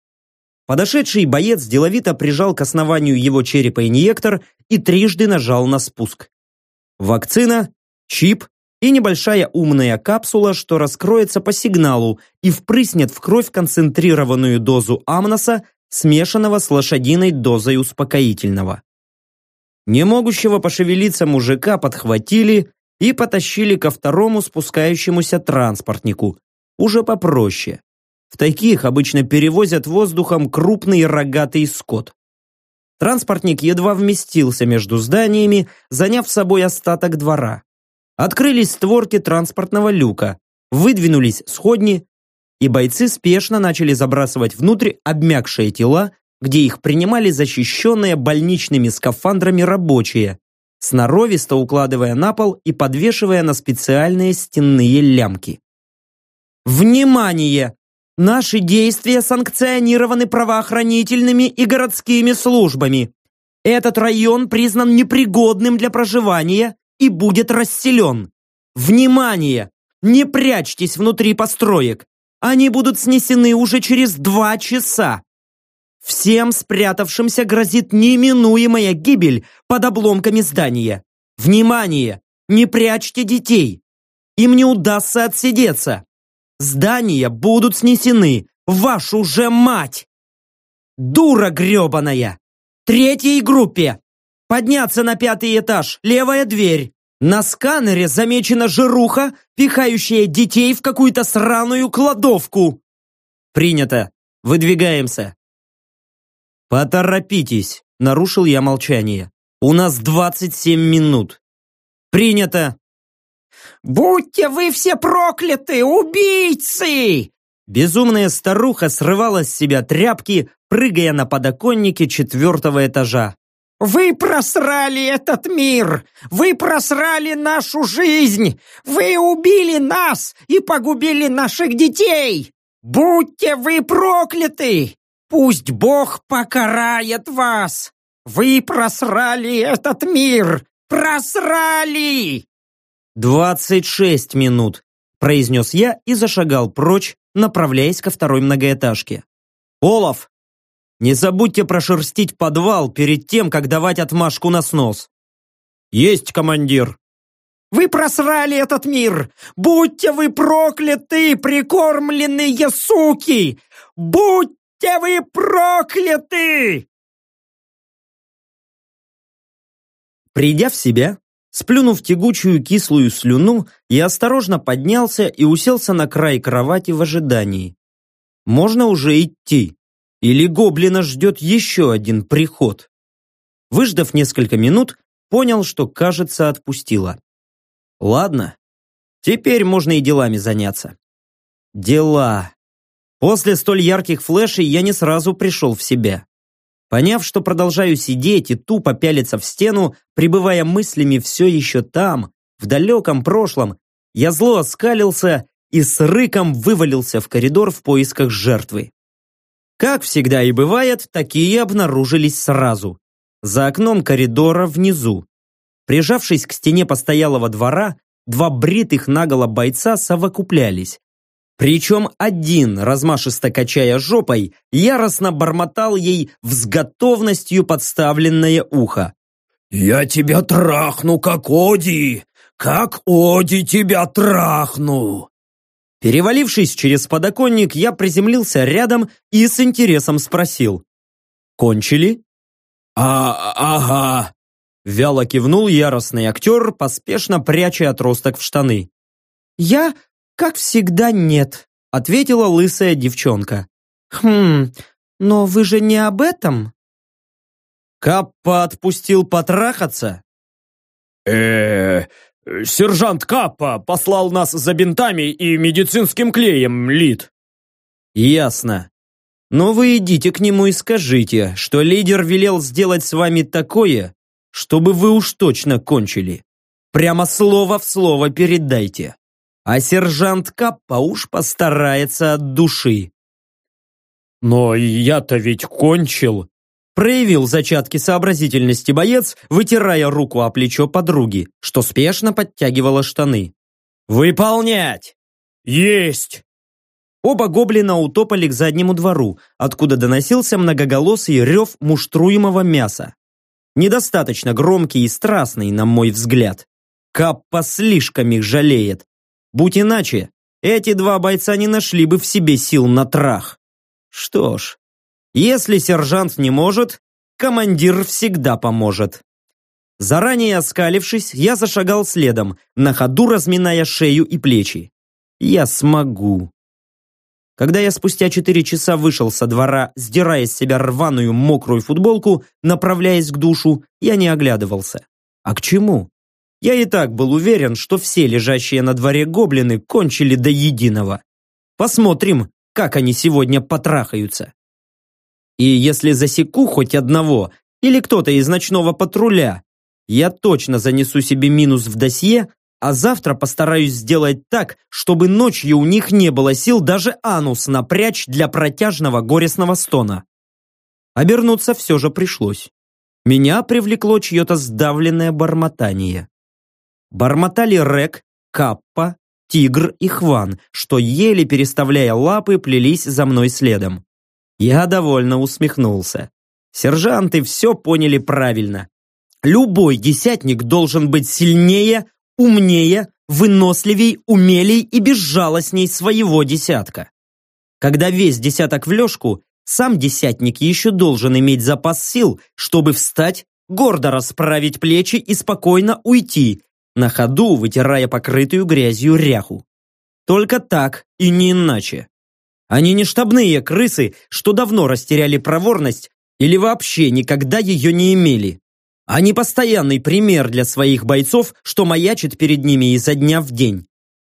Подошедший боец деловито прижал к основанию его черепа инъектор и трижды нажал на спуск. Вакцина, чип и небольшая умная капсула, что раскроется по сигналу и впрыснет в кровь концентрированную дозу амноса, смешанного с лошадиной дозой успокоительного. Не могущего пошевелиться мужика подхватили и потащили ко второму спускающемуся транспортнику, уже попроще. В таких обычно перевозят воздухом крупный рогатый скот. Транспортник едва вместился между зданиями, заняв собой остаток двора. Открылись створки транспортного люка, выдвинулись сходни, и бойцы спешно начали забрасывать внутрь обмякшие тела где их принимали защищенные больничными скафандрами рабочие, сноровисто укладывая на пол и подвешивая на специальные стенные лямки. Внимание! Наши действия санкционированы правоохранительными и городскими службами. Этот район признан непригодным для проживания и будет расселен. Внимание! Не прячьтесь внутри построек. Они будут снесены уже через два часа. Всем спрятавшимся грозит неминуемая гибель под обломками здания. Внимание! Не прячьте детей! Им не удастся отсидеться. Здания будут снесены. Вашу же мать! Дура гребаная! Третьей группе! Подняться на пятый этаж, левая дверь. На сканере замечена жируха, пихающая детей в какую-то сраную кладовку. Принято. Выдвигаемся. «Поторопитесь!» – нарушил я молчание. «У нас 27 минут!» «Принято!» «Будьте вы все прокляты, убийцы!» Безумная старуха срывала с себя тряпки, прыгая на подоконнике четвертого этажа. «Вы просрали этот мир! Вы просрали нашу жизнь! Вы убили нас и погубили наших детей! Будьте вы прокляты! Пусть Бог покарает вас! Вы просрали этот мир! Просрали!» «Двадцать шесть минут», – произнес я и зашагал прочь, направляясь ко второй многоэтажке. «Олаф, не забудьте прошерстить подвал перед тем, как давать отмашку на снос». «Есть, командир!» Вы просрали этот мир! Будьте вы прокляты, прикормленные суки! Будь будьте вы прокляты!» Придя в себя, Сплюнув тягучую кислую слюну, я осторожно поднялся и уселся на край кровати в ожидании. Можно уже идти. Или гоблина ждет еще один приход. Выждав несколько минут, понял, что, кажется, отпустила. Ладно, теперь можно и делами заняться. Дела. После столь ярких флешей я не сразу пришел в себя. Поняв, что продолжаю сидеть и тупо пялиться в стену, пребывая мыслями все еще там, в далеком прошлом, я зло оскалился и с рыком вывалился в коридор в поисках жертвы. Как всегда и бывает, такие обнаружились сразу. За окном коридора внизу. Прижавшись к стене постоялого двора, два бритых наголо бойца совокуплялись. Причем один, размашисто качая жопой, яростно бормотал ей с готовностью подставленное ухо. «Я тебя трахну, как Оди! Как Оди тебя трахну!» Перевалившись через подоконник, я приземлился рядом и с интересом спросил. «Кончили?» «А, ага», Вяло кивнул яростный актер, поспешно пряча отросток в штаны. «Я, как всегда, нет», — ответила лысая девчонка. «Хм, но вы же не об этом?» «Каппа отпустил потрахаться?» э, сержант Каппа послал нас за бинтами и медицинским клеем, Лид». «Ясно. Но вы идите к нему и скажите, что лидер велел сделать с вами такое, чтобы вы уж точно кончили. Прямо слово в слово передайте. А сержант Каппа уж постарается от души. Но я-то ведь кончил. Проявил зачатки сообразительности боец, вытирая руку о плечо подруги, что спешно подтягивала штаны. «Выполнять!» «Есть!» Оба гоблина утопали к заднему двору, откуда доносился многоголосый рев муштруемого мяса. Недостаточно громкий и страстный, на мой взгляд. Каппа слишком их жалеет. Будь иначе, эти два бойца не нашли бы в себе сил на трах. Что ж, если сержант не может, командир всегда поможет. Заранее оскалившись, я зашагал следом, на ходу разминая шею и плечи. Я смогу. Когда я спустя четыре часа вышел со двора, сдирая с себя рваную мокрую футболку, направляясь к душу, я не оглядывался. А к чему? Я и так был уверен, что все лежащие на дворе гоблины кончили до единого. Посмотрим, как они сегодня потрахаются. И если засеку хоть одного, или кто-то из ночного патруля, я точно занесу себе минус в досье а завтра постараюсь сделать так, чтобы ночью у них не было сил даже анус напрячь для протяжного горестного стона. Обернуться все же пришлось. Меня привлекло чье-то сдавленное бормотание. Бормотали Рек, Каппа, Тигр и Хван, что еле переставляя лапы плелись за мной следом. Я довольно усмехнулся. Сержанты все поняли правильно. Любой десятник должен быть сильнее, умнее, выносливей, умелей и безжалостней своего десятка. Когда весь десяток в лёжку, сам десятник еще должен иметь запас сил, чтобы встать, гордо расправить плечи и спокойно уйти, на ходу вытирая покрытую грязью ряху. Только так и не иначе. Они не штабные крысы, что давно растеряли проворность или вообще никогда ее не имели. Они постоянный пример для своих бойцов, что маячит перед ними изо дня в день.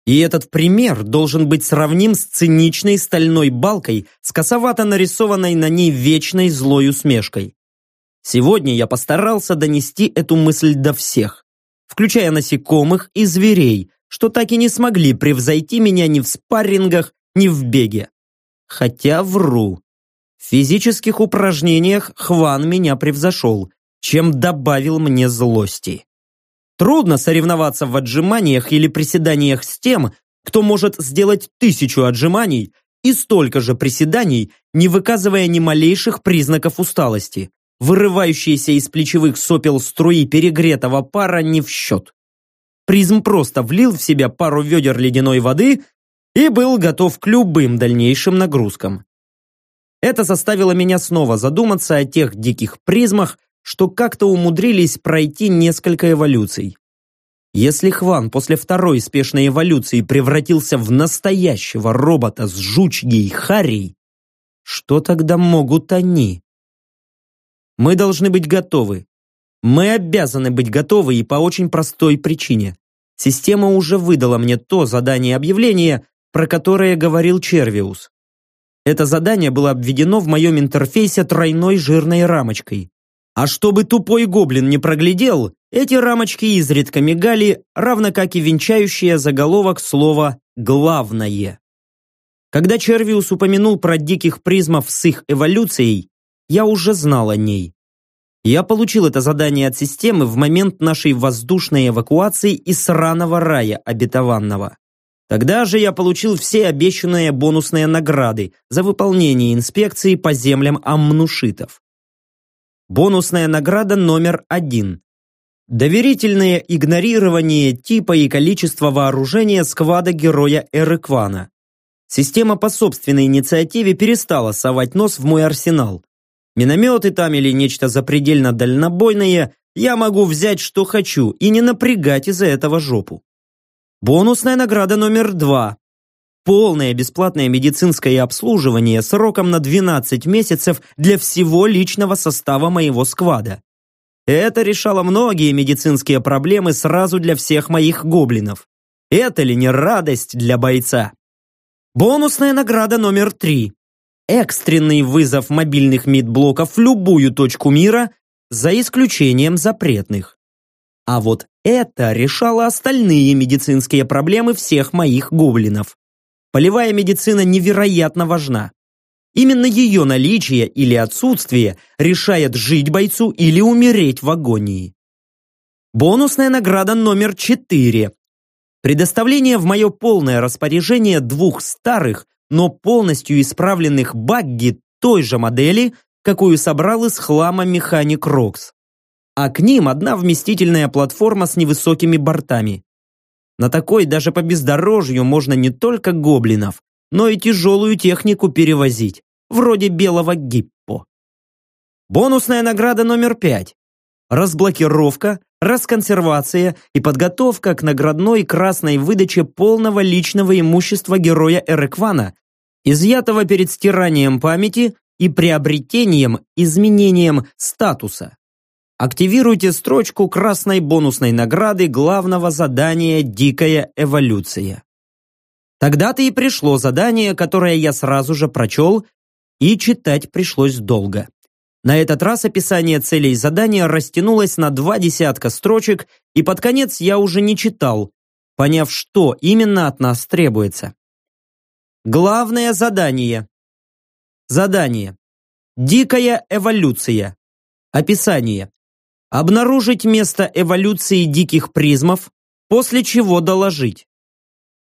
И этот пример должен быть сравним с циничной стальной балкой с косовато нарисованной на ней вечной злой усмешкой. Сегодня я постарался донести эту мысль до всех, включая насекомых и зверей, что так и не смогли превзойти меня ни в спаррингах, ни в беге. Хотя вру. В физических упражнениях Хван меня превзошел, чем добавил мне злости. Трудно соревноваться в отжиманиях или приседаниях с тем, кто может сделать тысячу отжиманий и столько же приседаний, не выказывая ни малейших признаков усталости. Вырывающиеся из плечевых сопел струи перегретого пара не в счет. Призм просто влил в себя пару ведер ледяной воды и был готов к любым дальнейшим нагрузкам. Это заставило меня снова задуматься о тех диких призмах, что как-то умудрились пройти несколько эволюций. Если Хван после второй спешной эволюции превратился в настоящего робота с жучьей Харей, что тогда могут они? Мы должны быть готовы. Мы обязаны быть готовы и по очень простой причине. Система уже выдала мне то задание объявления, про которое говорил Червиус. Это задание было обведено в моем интерфейсе тройной жирной рамочкой. А чтобы тупой гоблин не проглядел, эти рамочки изредка мигали, равно как и венчающее заголовок слова «главное». Когда Червиус упомянул про диких призмов с их эволюцией, я уже знал о ней. Я получил это задание от системы в момент нашей воздушной эвакуации из сраного рая обетованного. Тогда же я получил все обещанные бонусные награды за выполнение инспекции по землям амнушитов. Бонусная награда номер один. Доверительное игнорирование типа и количества вооружения сквада героя Эреквана. Система по собственной инициативе перестала совать нос в мой арсенал. Минометы там или нечто запредельно дальнобойное, я могу взять что хочу и не напрягать из-за этого жопу. Бонусная награда номер два. Полное бесплатное медицинское обслуживание сроком на 12 месяцев для всего личного состава моего сквада. Это решало многие медицинские проблемы сразу для всех моих гоблинов. Это ли не радость для бойца? Бонусная награда номер три. Экстренный вызов мобильных мидблоков в любую точку мира, за исключением запретных. А вот это решало остальные медицинские проблемы всех моих гоблинов. Полевая медицина невероятно важна. Именно ее наличие или отсутствие решает жить бойцу или умереть в агонии. Бонусная награда номер 4. Предоставление в мое полное распоряжение двух старых, но полностью исправленных багги той же модели, какую собрал из хлама механик Рокс а к ним одна вместительная платформа с невысокими бортами. На такой даже по бездорожью можно не только гоблинов, но и тяжелую технику перевозить, вроде белого гиппо. Бонусная награда номер пять. Разблокировка, расконсервация и подготовка к наградной красной выдаче полного личного имущества героя Эреквана, изъятого перед стиранием памяти и приобретением, изменением статуса активируйте строчку красной бонусной награды главного задания «Дикая эволюция». Тогда-то и пришло задание, которое я сразу же прочел, и читать пришлось долго. На этот раз описание целей задания растянулось на два десятка строчек, и под конец я уже не читал, поняв, что именно от нас требуется. Главное задание. Задание. Дикая эволюция. Описание обнаружить место эволюции диких призмов, после чего доложить.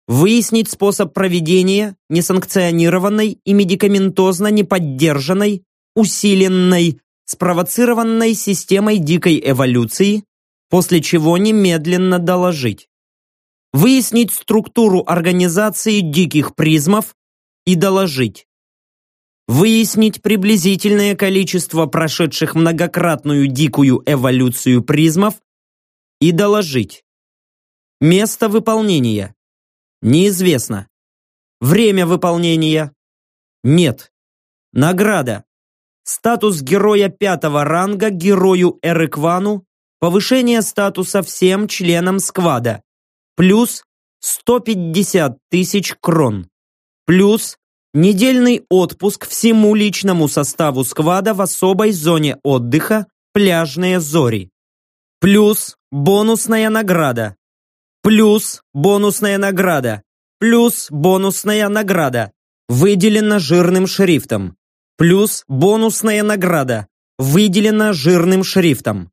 Выяснить способ проведения несанкционированной и медикаментозно неподдержанной, усиленной, спровоцированной системой дикой эволюции, после чего немедленно доложить. Выяснить структуру организации диких призмов и доложить выяснить приблизительное количество прошедших многократную дикую эволюцию призмов и доложить. Место выполнения. Неизвестно. Время выполнения. Нет. Награда. Статус героя пятого ранга герою Эреквану. Повышение статуса всем членам сквада. Плюс 150 тысяч крон. Плюс недельный отпуск всему личному составу сквада в особой зоне отдыха «Пляжные зори». Плюс бонусная награда. Плюс бонусная награда. Плюс бонусная награда. Выделена жирным шрифтом. Плюс бонусная награда. Выделена жирным шрифтом.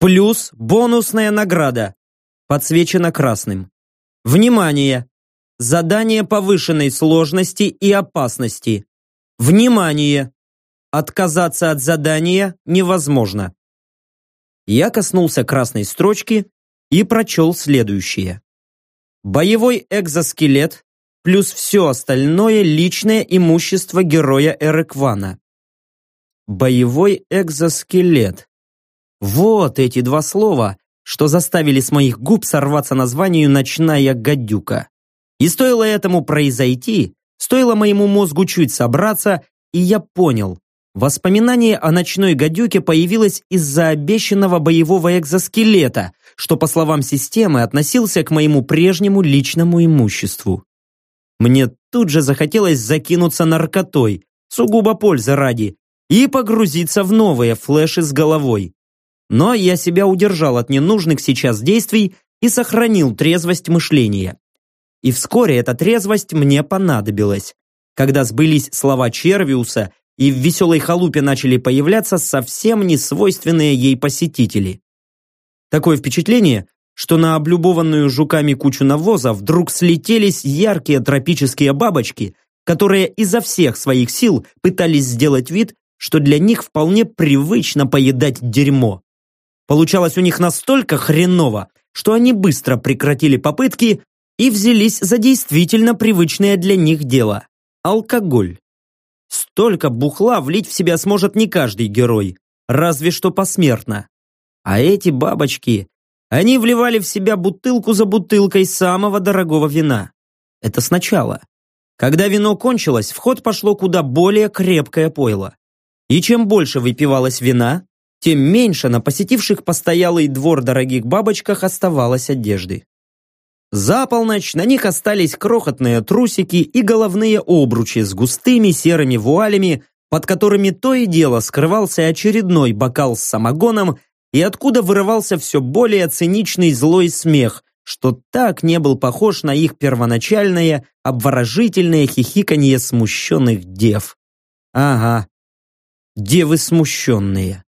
Плюс бонусная награда. Подсвечена красным. Внимание! Задание повышенной сложности и опасности. Внимание! Отказаться от задания невозможно. Я коснулся красной строчки и прочел следующее. Боевой экзоскелет плюс все остальное личное имущество героя Эреквана. Боевой экзоскелет. Вот эти два слова что заставили с моих губ сорваться названию «Ночная гадюка». И стоило этому произойти, стоило моему мозгу чуть собраться, и я понял, воспоминание о ночной гадюке появилось из-за обещанного боевого экзоскелета, что, по словам системы, относился к моему прежнему личному имуществу. Мне тут же захотелось закинуться наркотой, сугубо пользы ради, и погрузиться в новые флеши с головой. Но я себя удержал от ненужных сейчас действий и сохранил трезвость мышления. И вскоре эта трезвость мне понадобилась, когда сбылись слова Червиуса и в веселой халупе начали появляться совсем несвойственные ей посетители. Такое впечатление, что на облюбованную жуками кучу навоза вдруг слетелись яркие тропические бабочки, которые изо всех своих сил пытались сделать вид, что для них вполне привычно поедать дерьмо. Получалось у них настолько хреново, что они быстро прекратили попытки и взялись за действительно привычное для них дело – алкоголь. Столько бухла влить в себя сможет не каждый герой, разве что посмертно. А эти бабочки, они вливали в себя бутылку за бутылкой самого дорогого вина. Это сначала. Когда вино кончилось, в ход пошло куда более крепкое пойло. И чем больше выпивалось вина, тем меньше на посетивших постоялый двор дорогих бабочках оставалось одежды. За полночь на них остались крохотные трусики и головные обручи с густыми серыми вуалями, под которыми то и дело скрывался очередной бокал с самогоном и откуда вырывался все более циничный злой смех, что так не был похож на их первоначальное обворожительное хихиканье смущенных дев. Ага, девы смущенные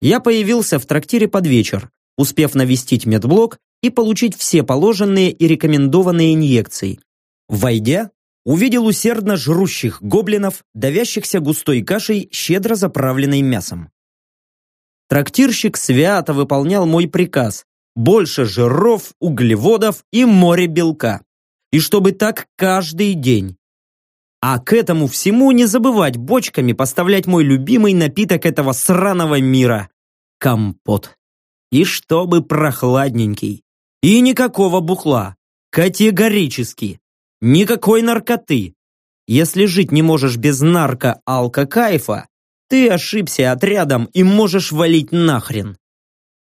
я появился в трактире под вечер, успев навестить медблок и получить все положенные и рекомендованные инъекции. Войдя, увидел усердно жрущих гоблинов, давящихся густой кашей, щедро заправленной мясом. Трактирщик свято выполнял мой приказ больше жиров, углеводов и море белка. И чтобы так каждый день. А к этому всему не забывать бочками поставлять мой любимый напиток этого сраного мира – компот. И чтобы прохладненький. И никакого бухла. Категорически. Никакой наркоты. Если жить не можешь без нарко-алко-кайфа, ты ошибся отрядом и можешь валить нахрен.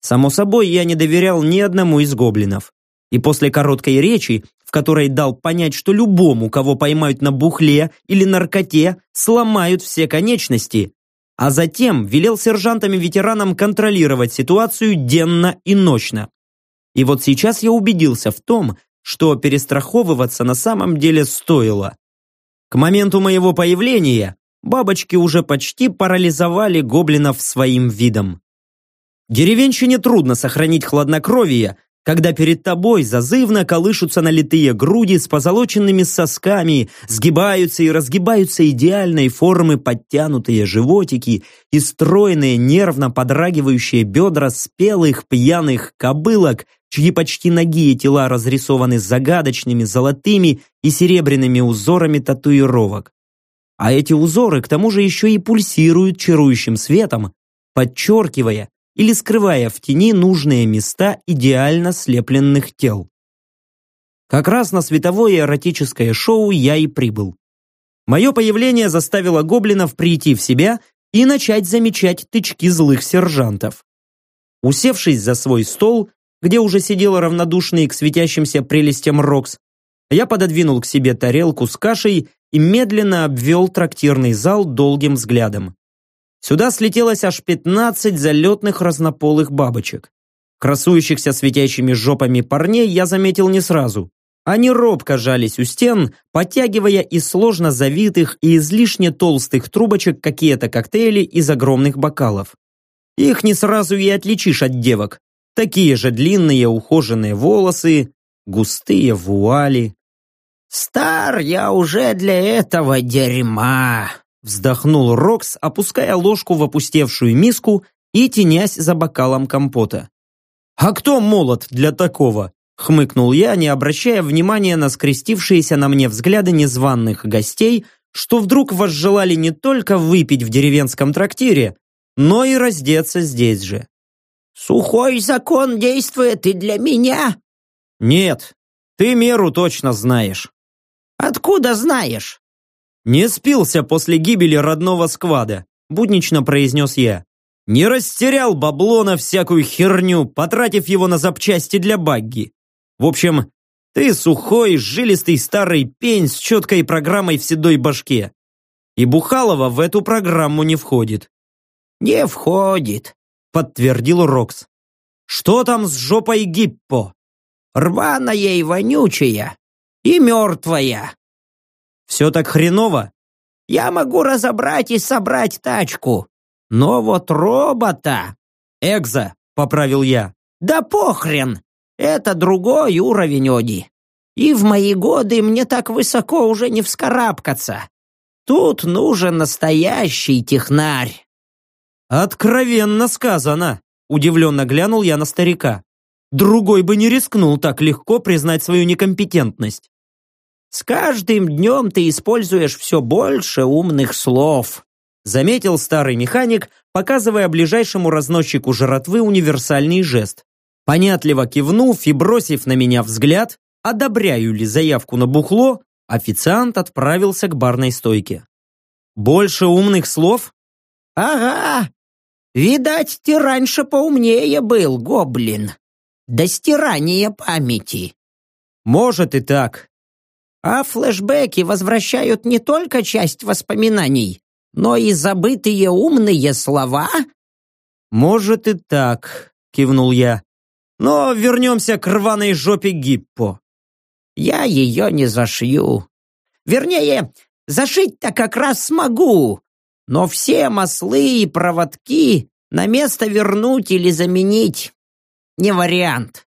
Само собой, я не доверял ни одному из гоблинов. И после короткой речи которой дал понять, что любому, кого поймают на бухле или наркоте, сломают все конечности, а затем велел сержантам и ветеранам контролировать ситуацию денно и ночно. И вот сейчас я убедился в том, что перестраховываться на самом деле стоило. К моменту моего появления бабочки уже почти парализовали гоблинов своим видом. Деревенщине трудно сохранить хладнокровие, когда перед тобой зазывно колышутся налитые груди с позолоченными сосками, сгибаются и разгибаются идеальной формы подтянутые животики и стройные нервно подрагивающие бедра спелых пьяных кобылок, чьи почти ноги тела разрисованы загадочными золотыми и серебряными узорами татуировок. А эти узоры к тому же еще и пульсируют чарующим светом, подчеркивая или скрывая в тени нужные места идеально слепленных тел. Как раз на световое эротическое шоу я и прибыл. Мое появление заставило гоблинов прийти в себя и начать замечать тычки злых сержантов. Усевшись за свой стол, где уже сидел равнодушный к светящимся прелестям Рокс, я пододвинул к себе тарелку с кашей и медленно обвел трактирный зал долгим взглядом. Сюда слетелось аж 15 залетных разнополых бабочек. Красующихся светящими жопами парней я заметил не сразу. Они робко жались у стен, подтягивая из сложно завитых и излишне толстых трубочек какие-то коктейли из огромных бокалов. Их не сразу и отличишь от девок. Такие же длинные ухоженные волосы, густые вуали. «Стар я уже для этого дерьма», Вздохнул Рокс, опуская ложку в опустевшую миску и тенясь за бокалом компота. «А кто молод для такого?» Хмыкнул я, не обращая внимания на скрестившиеся на мне взгляды незваных гостей, что вдруг возжелали не только выпить в деревенском трактире, но и раздеться здесь же. Сухой закон действует и для меня? Нет, ты меру точно знаешь. Откуда знаешь? Не спился после гибели родного сквада, буднично произнес я. Не растерял бабло на всякую херню, потратив его на запчасти для багги. В общем, ты сухой, жилистый старый пень с четкой программой в седой башке. И Бухалова в эту программу не входит. Не входит, подтвердил Рокс. Что там с жопой Гиппо? Рваная и вонючая, и мертвая. Все так хреново? Я могу разобрать и собрать тачку, но вот робота... Экза, поправил я. Да похрен, это другой уровень Оди. И в мои годы мне так высоко уже не вскарабкаться. Тут нужен настоящий технарь. Откровенно сказано, удивленно глянул я на старика. Другой бы не рискнул так легко признать свою некомпетентность. С каждым днем ты используешь все больше умных слов, заметил старый механик, показывая ближайшему разносчику жратвы универсальный жест. Понятливо кивнув и бросив на меня взгляд, одобряю ли заявку на бухло, официант отправился к барной стойке. «Больше умных слов?» «Ага! Видать, ты раньше поумнее был, гоблин. До стирания памяти». «Может и так. А флешбеки возвращают не только часть воспоминаний, но и забытые умные слова? Может и так, кивнул я. Но вернемся к рваной жопе Гиппо. Я ее не зашью. Вернее, зашить-то как раз смогу. Но все маслы и проводки на место вернуть или заменить не вариант.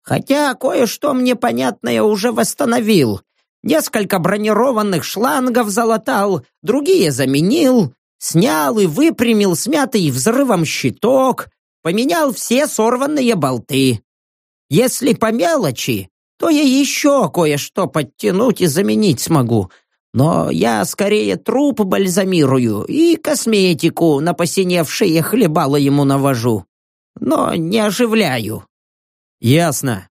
Хотя кое-что мне понятное уже восстановил. Несколько бронированных шлангов залатал, другие заменил, снял и выпрямил смятый взрывом щиток, поменял все сорванные болты. Если по мелочи, то я еще кое-что подтянуть и заменить смогу. Но я скорее труп бальзамирую и косметику на посиневшие хлебало ему навожу. Но не оживляю. Ясно.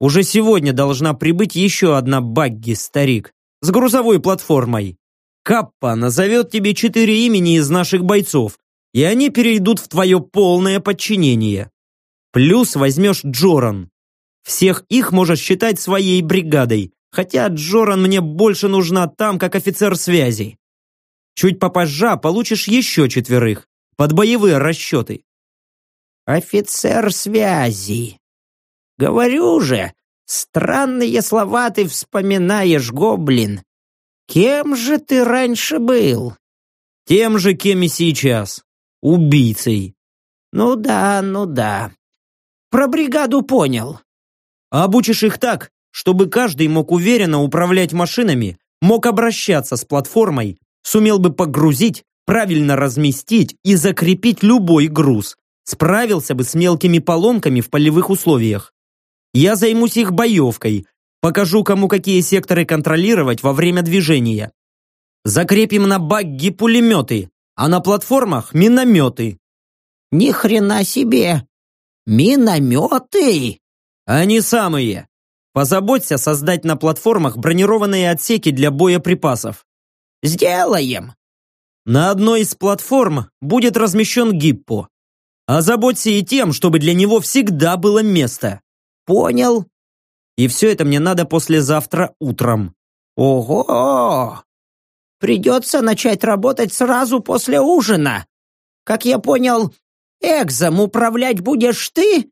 Уже сегодня должна прибыть еще одна багги, старик, с грузовой платформой. Каппа назовет тебе четыре имени из наших бойцов, и они перейдут в твое полное подчинение. Плюс возьмешь Джоран. Всех их можешь считать своей бригадой, хотя Джоран мне больше нужна там, как офицер связи. Чуть попозже получишь еще четверых, под боевые расчеты. Офицер связи. Говорю же, странные слова ты вспоминаешь, гоблин. Кем же ты раньше был? Тем же, кем и сейчас. Убийцей. Ну да, ну да. Про бригаду понял. Обучишь их так, чтобы каждый мог уверенно управлять машинами, мог обращаться с платформой, сумел бы погрузить, правильно разместить и закрепить любой груз, справился бы с мелкими поломками в полевых условиях. Я займусь их боевкой, покажу, кому какие секторы контролировать во время движения. Закрепим на багги пулеметы, а на платформах минометы. Ни хрена себе! Минометы! Они самые. Позаботься создать на платформах бронированные отсеки для боеприпасов. Сделаем. На одной из платформ будет размещен гиппо. Озаботься и тем, чтобы для него всегда было место. Понял. И все это мне надо послезавтра утром. Ого! Придется начать работать сразу после ужина. Как я понял, экзом управлять будешь ты?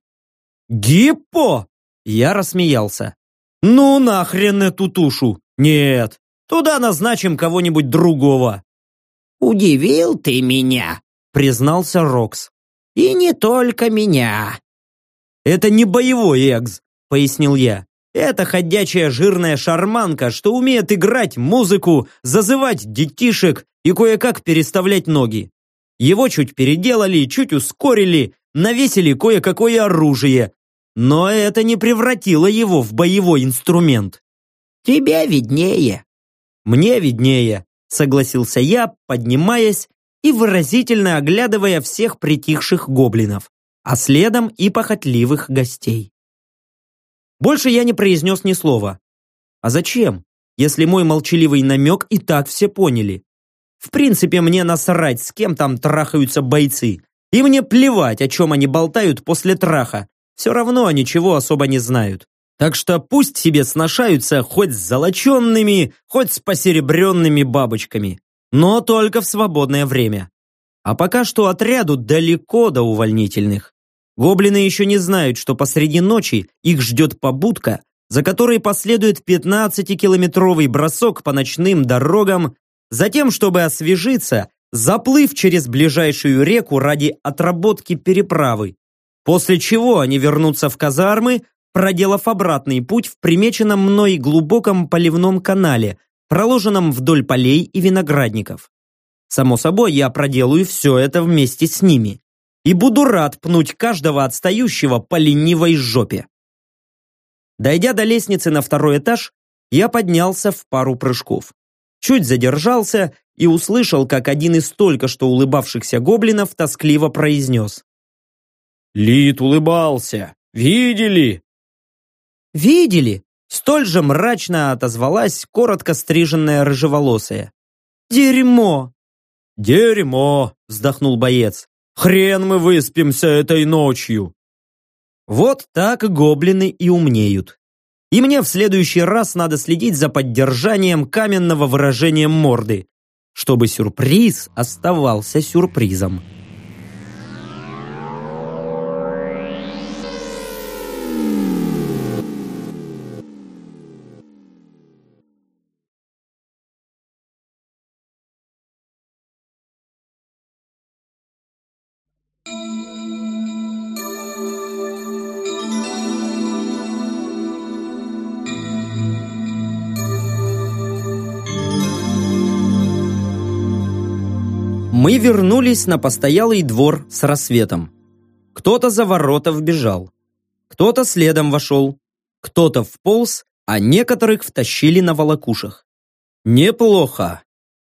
Гиппо! Я рассмеялся. Ну нахрен эту тушу. Нет, туда назначим кого-нибудь другого. Удивил ты меня, признался Рокс. И не только меня. «Это не боевой экз», — пояснил я. «Это ходячая жирная шарманка, что умеет играть музыку, зазывать детишек и кое-как переставлять ноги. Его чуть переделали, чуть ускорили, навесили кое-какое оружие, но это не превратило его в боевой инструмент». «Тебе виднее». «Мне виднее», — согласился я, поднимаясь и выразительно оглядывая всех притихших гоблинов. А следом и похотливых гостей. Больше я не произнес ни слова. А зачем, если мой молчаливый намек и так все поняли? В принципе, мне насрать, с кем там трахаются бойцы. И мне плевать, о чем они болтают после траха. Все равно ничего особо не знают. Так что пусть себе сношаются хоть с золоченными, хоть с посеребренными бабочками. Но только в свободное время. А пока что отряду далеко до увольнительных. Гоблины еще не знают, что посреди ночи их ждет побудка, за которой последует 15-километровый бросок по ночным дорогам, затем, чтобы освежиться, заплыв через ближайшую реку ради отработки переправы, после чего они вернутся в казармы, проделав обратный путь в примеченном мной глубоком поливном канале, проложенном вдоль полей и виноградников. Само собой, я проделаю все это вместе с ними и буду рад пнуть каждого отстающего по ленивой жопе. Дойдя до лестницы на второй этаж, я поднялся в пару прыжков. Чуть задержался и услышал, как один из только что улыбавшихся гоблинов тоскливо произнес. «Лид улыбался. Видели?» «Видели?» Столь же мрачно отозвалась коротко стриженная рыжеволосая. «Дерьмо!» «Дерьмо!» – вздохнул боец. Хрен мы выспимся этой ночью. Вот так гоблины и умнеют. И мне в следующий раз надо следить за поддержанием каменного выражения морды, чтобы сюрприз оставался сюрпризом. Вернулись на постоялый двор с рассветом. Кто-то за ворота вбежал, кто-то следом вошел, кто-то вполз, а некоторых втащили на волокушах. Неплохо.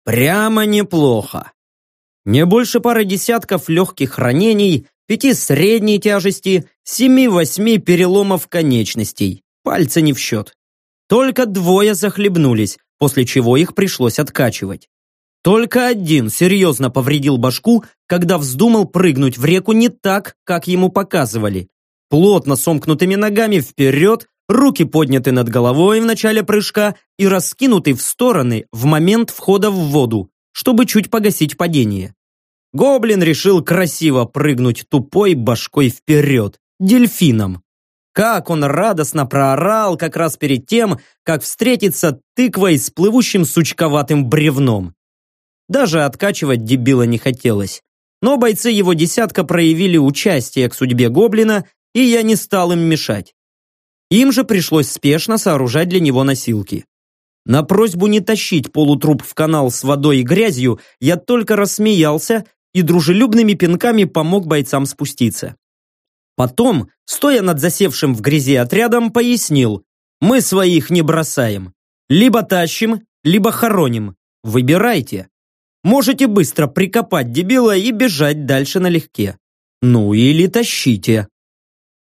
Прямо неплохо. Не больше пары десятков легких ранений, пяти средней тяжести, семи-восьми переломов конечностей. Пальцы не в счет. Только двое захлебнулись, после чего их пришлось откачивать. Только один серьезно повредил башку, когда вздумал прыгнуть в реку не так, как ему показывали. Плотно сомкнутыми ногами вперед, руки подняты над головой в начале прыжка и раскинуты в стороны в момент входа в воду, чтобы чуть погасить падение. Гоблин решил красиво прыгнуть тупой башкой вперед, дельфином. Как он радостно проорал как раз перед тем, как встретиться тыквой с плывущим сучковатым бревном. Даже откачивать дебила не хотелось. Но бойцы его десятка проявили участие к судьбе гоблина, и я не стал им мешать. Им же пришлось спешно сооружать для него носилки. На просьбу не тащить полутруп в канал с водой и грязью я только рассмеялся и дружелюбными пинками помог бойцам спуститься. Потом, стоя над засевшим в грязи отрядом, пояснил, мы своих не бросаем. Либо тащим, либо хороним. Выбирайте. Можете быстро прикопать дебила и бежать дальше налегке. Ну или тащите.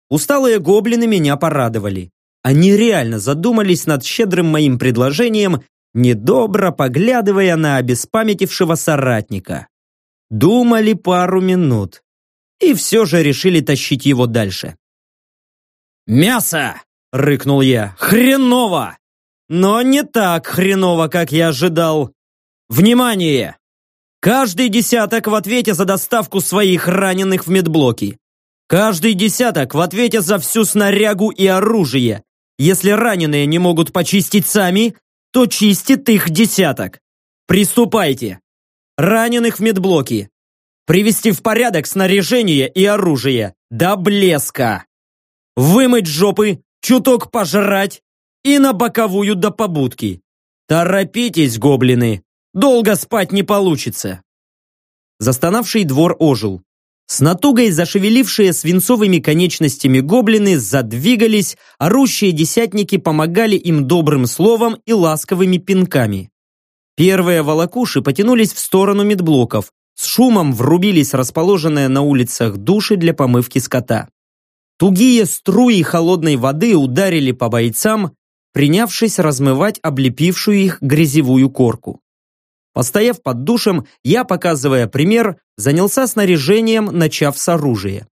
Усталые гоблины меня порадовали. Они реально задумались над щедрым моим предложением, недобро поглядывая на обеспамятившего соратника. Думали пару минут. И все же решили тащить его дальше. «Мясо!» — рыкнул я. «Хреново!» Но не так хреново, как я ожидал. «Внимание! Каждый десяток в ответе за доставку своих раненых в медблоки. Каждый десяток в ответе за всю снарягу и оружие. Если раненые не могут почистить сами, то чистит их десяток. Приступайте. Раненых в медблоки. Привести в порядок снаряжение и оружие. До блеска. Вымыть жопы, чуток пожрать и на боковую до побудки. Торопитесь, гоблины. Долго спать не получится. Застонавший двор ожил. С натугой зашевелившие свинцовыми конечностями гоблины задвигались, орущие десятники помогали им добрым словом и ласковыми пинками. Первые волокуши потянулись в сторону медблоков, с шумом врубились расположенные на улицах души для помывки скота. Тугие струи холодной воды ударили по бойцам, принявшись размывать облепившую их грязевую корку. Постояв под душем, я, показывая пример, занялся снаряжением, начав с оружия.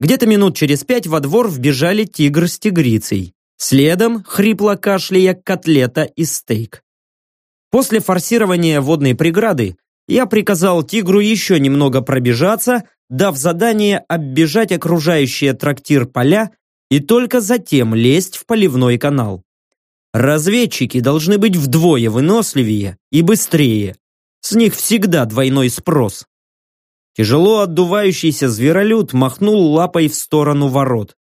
Где-то минут через пять во двор вбежали тигр с тигрицей. Следом, хрипло кашляя, котлета и стейк. После форсирования водной преграды я приказал тигру еще немного пробежаться, дав задание оббежать окружающие трактир поля и только затем лезть в поливной канал. Разведчики должны быть вдвое выносливее и быстрее. С них всегда двойной спрос. Тяжело отдувающийся зверолюд махнул лапой в сторону ворот.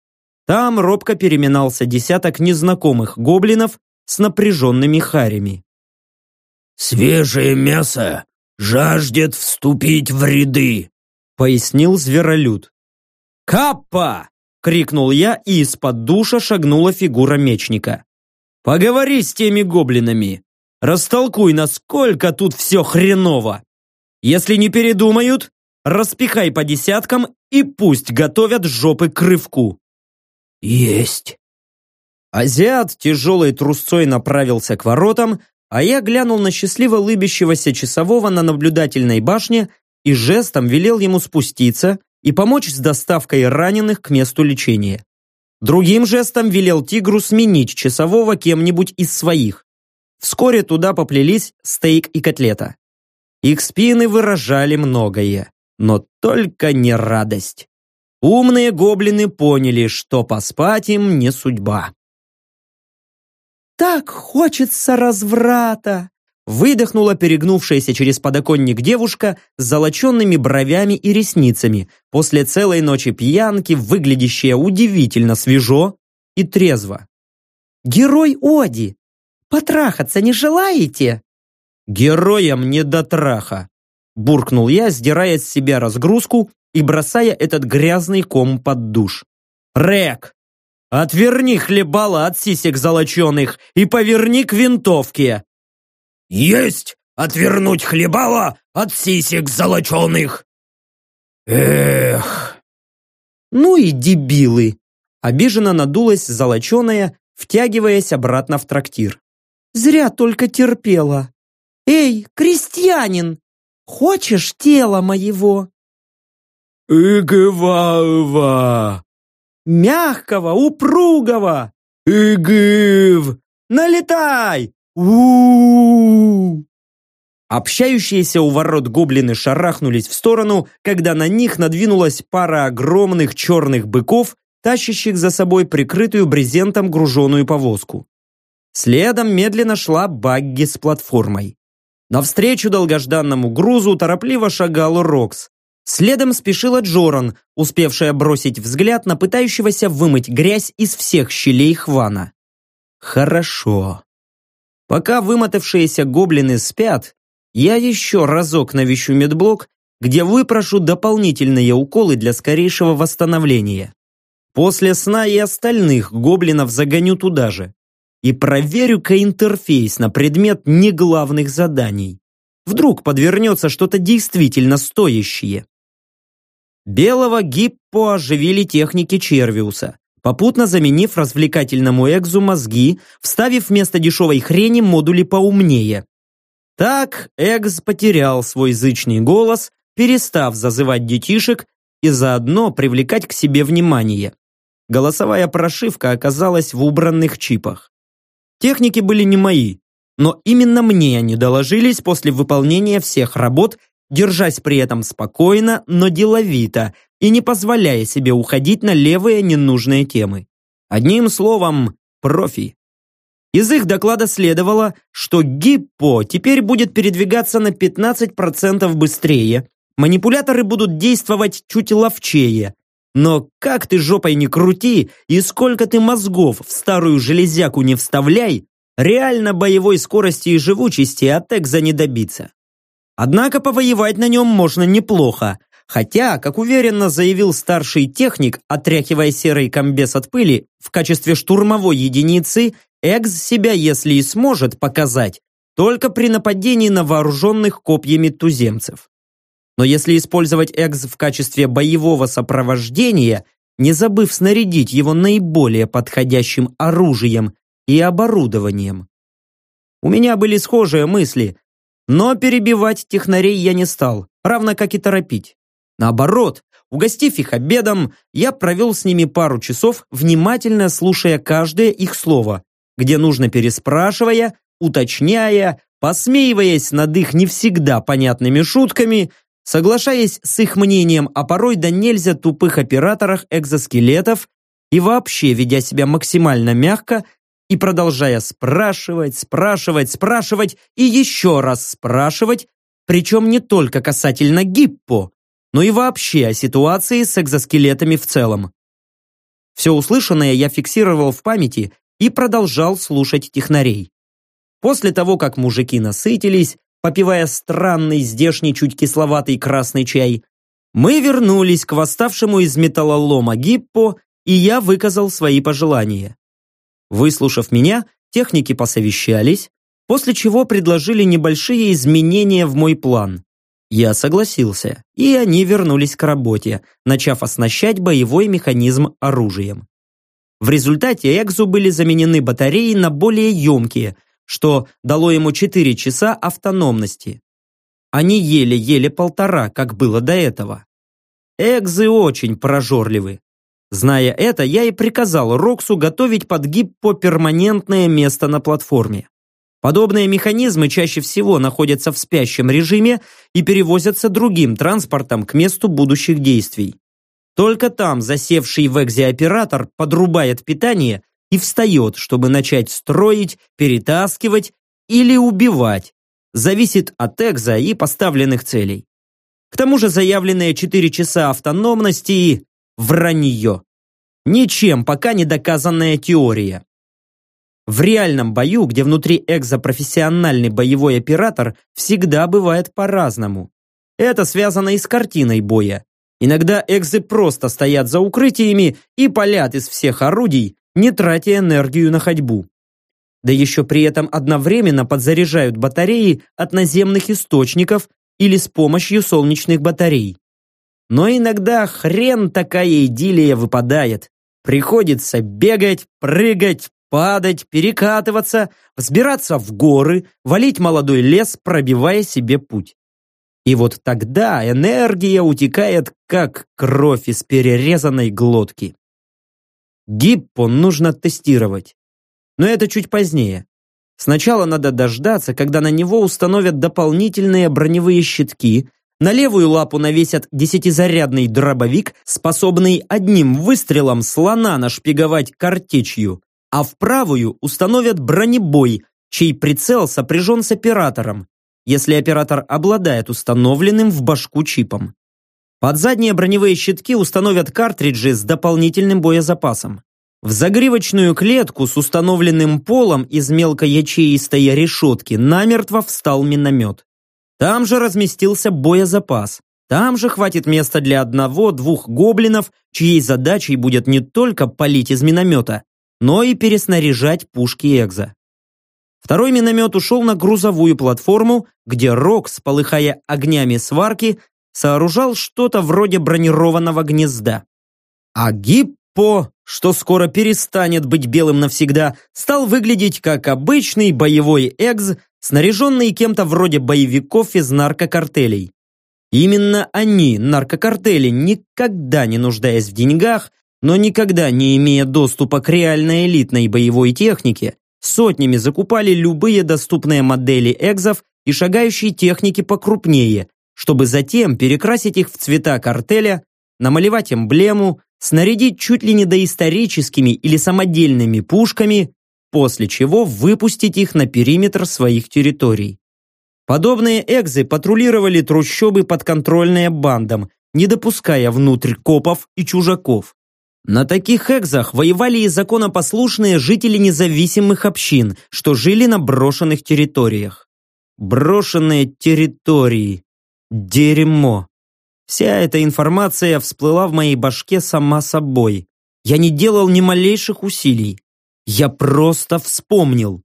Там робко переминался десяток незнакомых гоблинов с напряженными харями. «Свежее мясо жаждет вступить в ряды», пояснил зверолюд. «Каппа!» — крикнул я, и из-под душа шагнула фигура мечника. Поговори с теми гоблинами. Растолкуй, насколько тут все хреново. Если не передумают, распихай по десяткам и пусть готовят жопы к рывку. Есть. Азиат тяжелой трусцой направился к воротам, а я глянул на счастливо лыбящегося часового на наблюдательной башне и жестом велел ему спуститься и помочь с доставкой раненых к месту лечения. Другим жестом велел тигру сменить часового кем-нибудь из своих. Вскоре туда поплелись стейк и котлета. Их спины выражали многое, но только не радость. Умные гоблины поняли, что поспать им не судьба. «Так хочется разврата!» Выдохнула перегнувшаяся через подоконник девушка с золоченными бровями и ресницами, после целой ночи пьянки, выглядящая удивительно свежо и трезво. «Герой Оди! Потрахаться не желаете?» «Героям не до траха!» Буркнул я, сдирая с себя разгрузку и бросая этот грязный ком под душ. «Рек! Отверни хлебала от сисек золоченых и поверни к винтовке!» Есть отвернуть хлебала от сисек золоченых. Эх. Ну и дебилы. Обиженно надулась золоченая, втягиваясь обратно в трактир. Зря только терпела. Эй, крестьянин, хочешь тело моего? Игва-ва. Мягкого, упругого. Игыв. Налетай, у Общающиеся у ворот гоблины шарахнулись в сторону, когда на них надвинулась пара огромных черных быков, тащащих за собой прикрытую брезентом груженую повозку. Следом медленно шла багги с платформой. Навстречу долгожданному грузу торопливо шагал Рокс. Следом спешила Джоран, успевшая бросить взгляд на пытающегося вымыть грязь из всех щелей хвана. Хорошо. Пока вымотавшиеся гоблины спят, я еще разок навещу медблок, где выпрошу дополнительные уколы для скорейшего восстановления. После сна и остальных гоблинов загоню туда же. И проверю-ка интерфейс на предмет неглавных заданий. Вдруг подвернется что-то действительно стоящее. Белого гиппо оживили техники Червиуса попутно заменив развлекательному экзу мозги, вставив вместо дешевой хрени модули поумнее. Так экз потерял свой зычный голос, перестав зазывать детишек и заодно привлекать к себе внимание. Голосовая прошивка оказалась в убранных чипах. Техники были не мои, но именно мне они доложились после выполнения всех работ, держась при этом спокойно, но деловито, и не позволяя себе уходить на левые ненужные темы. Одним словом, профи. Из их доклада следовало, что Гиппо теперь будет передвигаться на 15% быстрее, манипуляторы будут действовать чуть ловчее. Но как ты жопой не крути и сколько ты мозгов в старую железяку не вставляй, реально боевой скорости и живучести от Экза не добиться. Однако повоевать на нем можно неплохо, Хотя, как уверенно заявил старший техник, отряхивая серый комбез от пыли, в качестве штурмовой единицы Экс себя, если и сможет показать, только при нападении на вооруженных копьями туземцев. Но если использовать экз в качестве боевого сопровождения, не забыв снарядить его наиболее подходящим оружием и оборудованием. У меня были схожие мысли, но перебивать технарей я не стал, равно как и торопить. Наоборот, угостив их обедом, я провел с ними пару часов, внимательно слушая каждое их слово, где нужно переспрашивая, уточняя, посмеиваясь над их не всегда понятными шутками, соглашаясь с их мнением о порой да нельзя тупых операторах экзоскелетов и вообще ведя себя максимально мягко и продолжая спрашивать, спрашивать, спрашивать и еще раз спрашивать, причем не только касательно гиппо, но и вообще о ситуации с экзоскелетами в целом. Все услышанное я фиксировал в памяти и продолжал слушать технарей. После того, как мужики насытились, попивая странный здешний чуть кисловатый красный чай, мы вернулись к восставшему из металлолома Гиппо, и я выказал свои пожелания. Выслушав меня, техники посовещались, после чего предложили небольшие изменения в мой план. Я согласился, и они вернулись к работе, начав оснащать боевой механизм оружием. В результате Экзу были заменены батареи на более емкие, что дало ему 4 часа автономности. Они еле-еле полтора, как было до этого. Экзы очень прожорливы. Зная это, я и приказал Роксу готовить под Гиппо перманентное место на платформе. Подобные механизмы чаще всего находятся в спящем режиме и перевозятся другим транспортом к месту будущих действий. Только там засевший в экзе оператор подрубает питание и встает, чтобы начать строить, перетаскивать или убивать. Зависит от экза и поставленных целей. К тому же заявленные 4 часа автономности Вранье. Ничем пока не доказанная теория. В реальном бою, где внутри экзопрофессиональный боевой оператор, всегда бывает по-разному. Это связано и с картиной боя. Иногда экзы просто стоят за укрытиями и палят из всех орудий, не тратя энергию на ходьбу. Да еще при этом одновременно подзаряжают батареи от наземных источников или с помощью солнечных батарей. Но иногда хрен такая идиллия выпадает. Приходится бегать, прыгать, падать, перекатываться, взбираться в горы, валить молодой лес, пробивая себе путь. И вот тогда энергия утекает, как кровь из перерезанной глотки. Гиппо нужно тестировать. Но это чуть позднее. Сначала надо дождаться, когда на него установят дополнительные броневые щитки, на левую лапу навесят десятизарядный дробовик, способный одним выстрелом слона нашпиговать картечью, а в правую установят бронебой, чей прицел сопряжен с оператором, если оператор обладает установленным в башку чипом. Под задние броневые щитки установят картриджи с дополнительным боезапасом. В загривочную клетку с установленным полом из мелкоячеистой решетки намертво встал миномет. Там же разместился боезапас. Там же хватит места для одного-двух гоблинов, чьей задачей будет не только палить из миномета, но и переснаряжать пушки Экза. Второй миномет ушел на грузовую платформу, где Рокс, полыхая огнями сварки, сооружал что-то вроде бронированного гнезда. А Гиппо, что скоро перестанет быть белым навсегда, стал выглядеть как обычный боевой экз снаряженные кем-то вроде боевиков из наркокартелей. Именно они, наркокартели, никогда не нуждаясь в деньгах, но никогда не имея доступа к реальной элитной боевой технике, сотнями закупали любые доступные модели экзов и шагающей техники покрупнее, чтобы затем перекрасить их в цвета картеля, намалевать эмблему, снарядить чуть ли не доисторическими или самодельными пушками, после чего выпустить их на периметр своих территорий. Подобные экзы патрулировали трущобы подконтрольные бандам, не допуская внутрь копов и чужаков. На таких экзах воевали и законопослушные жители независимых общин, что жили на брошенных территориях. Брошенные территории. Дерьмо. Вся эта информация всплыла в моей башке сама собой. Я не делал ни малейших усилий. Я просто вспомнил.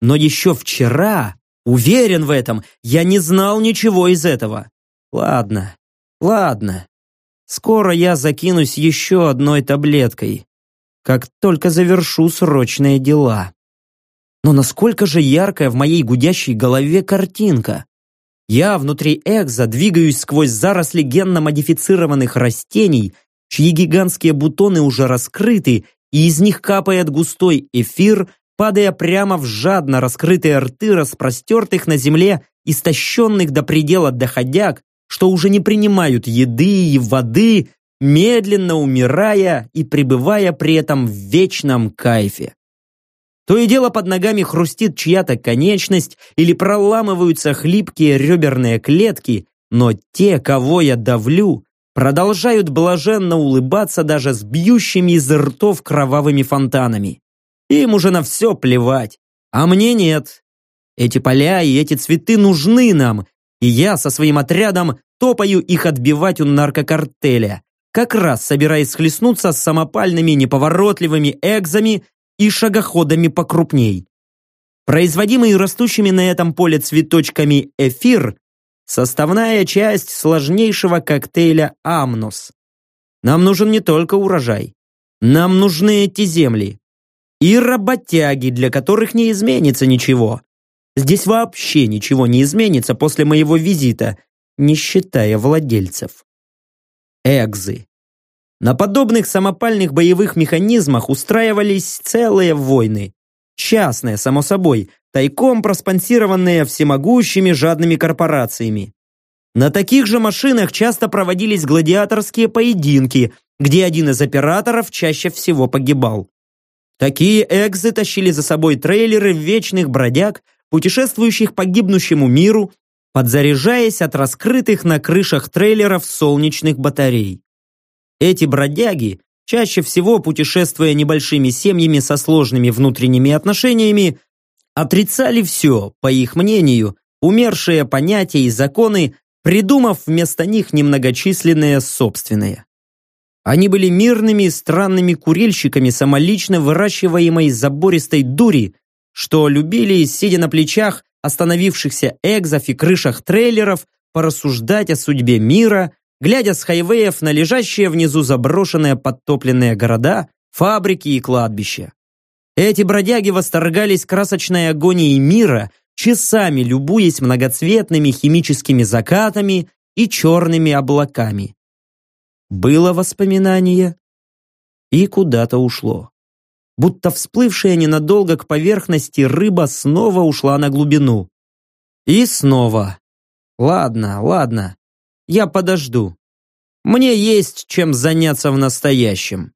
Но еще вчера, уверен в этом, я не знал ничего из этого. Ладно, ладно. Скоро я закинусь еще одной таблеткой, как только завершу срочные дела. Но насколько же яркая в моей гудящей голове картинка. Я внутри Экза двигаюсь сквозь заросли генно-модифицированных растений, чьи гигантские бутоны уже раскрыты, и из них капает густой эфир, падая прямо в жадно раскрытые рты распростертых на земле истощенных до предела доходяг, что уже не принимают еды и воды, медленно умирая и пребывая при этом в вечном кайфе. То и дело под ногами хрустит чья-то конечность или проламываются хлипкие реберные клетки, но те, кого я давлю, продолжают блаженно улыбаться даже с бьющими из ртов кровавыми фонтанами. Им уже на все плевать, а мне нет. Эти поля и эти цветы нужны нам, и я со своим отрядом топаю их отбивать у наркокартеля, как раз собираясь схлестнуться с самопальными неповоротливыми экзами и шагоходами покрупней. Производимый растущими на этом поле цветочками эфир – составная часть сложнейшего коктейля Амнос. Нам нужен не только урожай. Нам нужны эти земли. И работяги, для которых не изменится ничего. Здесь вообще ничего не изменится после моего визита, не считая владельцев. Экзы. На подобных самопальных боевых механизмах устраивались целые войны. Частные, само собой, тайком проспонсированные всемогущими жадными корпорациями. На таких же машинах часто проводились гладиаторские поединки, где один из операторов чаще всего погибал. Такие экзы тащили за собой трейлеры вечных бродяг, путешествующих по гибнущему миру, подзаряжаясь от раскрытых на крышах трейлеров солнечных батарей. Эти бродяги, чаще всего путешествуя небольшими семьями со сложными внутренними отношениями, отрицали все, по их мнению, умершие понятия и законы, придумав вместо них немногочисленные собственные. Они были мирными и странными курильщиками самолично выращиваемой забористой дури, что любили, сидя на плечах остановившихся экзов и крышах трейлеров, порассуждать о судьбе мира, глядя с хайвеев на лежащие внизу заброшенные подтопленные города, фабрики и кладбища. Эти бродяги восторгались красочной агонией мира, часами любуясь многоцветными химическими закатами и черными облаками. Было воспоминание и куда-то ушло. Будто всплывшая ненадолго к поверхности рыба снова ушла на глубину. И снова. Ладно, ладно. Я подожду. Мне есть чем заняться в настоящем.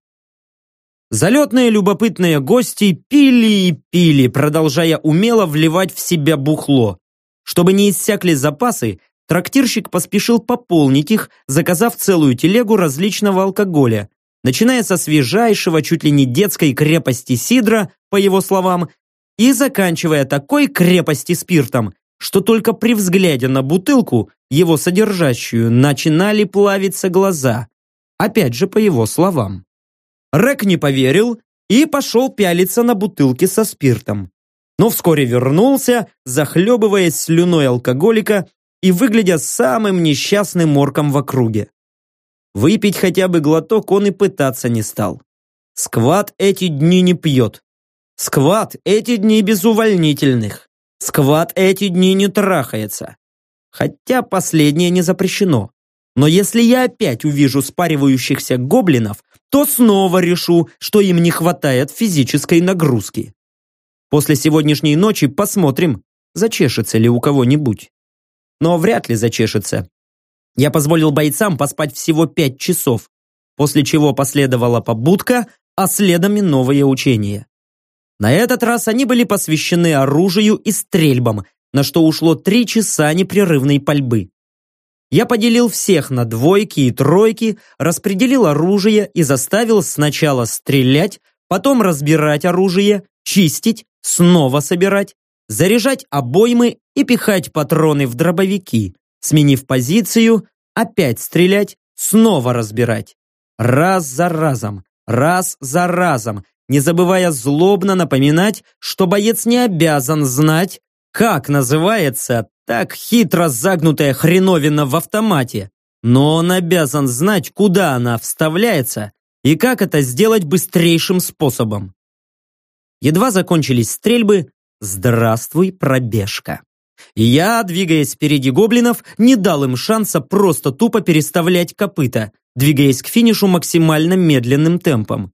Залетные любопытные гости пили и пили, продолжая умело вливать в себя бухло. Чтобы не иссякли запасы, трактирщик поспешил пополнить их, заказав целую телегу различного алкоголя, начиная со свежайшего, чуть ли не детской крепости сидра, по его словам, и заканчивая такой крепости спиртом, что только при взгляде на бутылку, его содержащую, начинали плавиться глаза. Опять же, по его словам. Рек не поверил и пошел пялиться на бутылки со спиртом. Но вскоре вернулся, захлебываясь слюной алкоголика и выглядя самым несчастным морком в округе. Выпить хотя бы глоток он и пытаться не стал. Скват эти дни не пьет. Скват эти дни без увольнительных. Скват эти дни не трахается. Хотя последнее не запрещено. Но если я опять увижу спаривающихся гоблинов, то снова решу, что им не хватает физической нагрузки. После сегодняшней ночи посмотрим, зачешется ли у кого-нибудь. Но вряд ли зачешется. Я позволил бойцам поспать всего пять часов, после чего последовала побудка, а следом и новое учение. На этот раз они были посвящены оружию и стрельбам, на что ушло три часа непрерывной пальбы. Я поделил всех на двойки и тройки, распределил оружие и заставил сначала стрелять, потом разбирать оружие, чистить, снова собирать, заряжать обоймы и пихать патроны в дробовики, сменив позицию, опять стрелять, снова разбирать. Раз за разом, раз за разом, не забывая злобно напоминать, что боец не обязан знать, как называется так хитро загнутая хреновина в автомате, но он обязан знать, куда она вставляется и как это сделать быстрейшим способом. Едва закончились стрельбы, здравствуй, пробежка. Я, двигаясь впереди гоблинов, не дал им шанса просто тупо переставлять копыта, двигаясь к финишу максимально медленным темпом.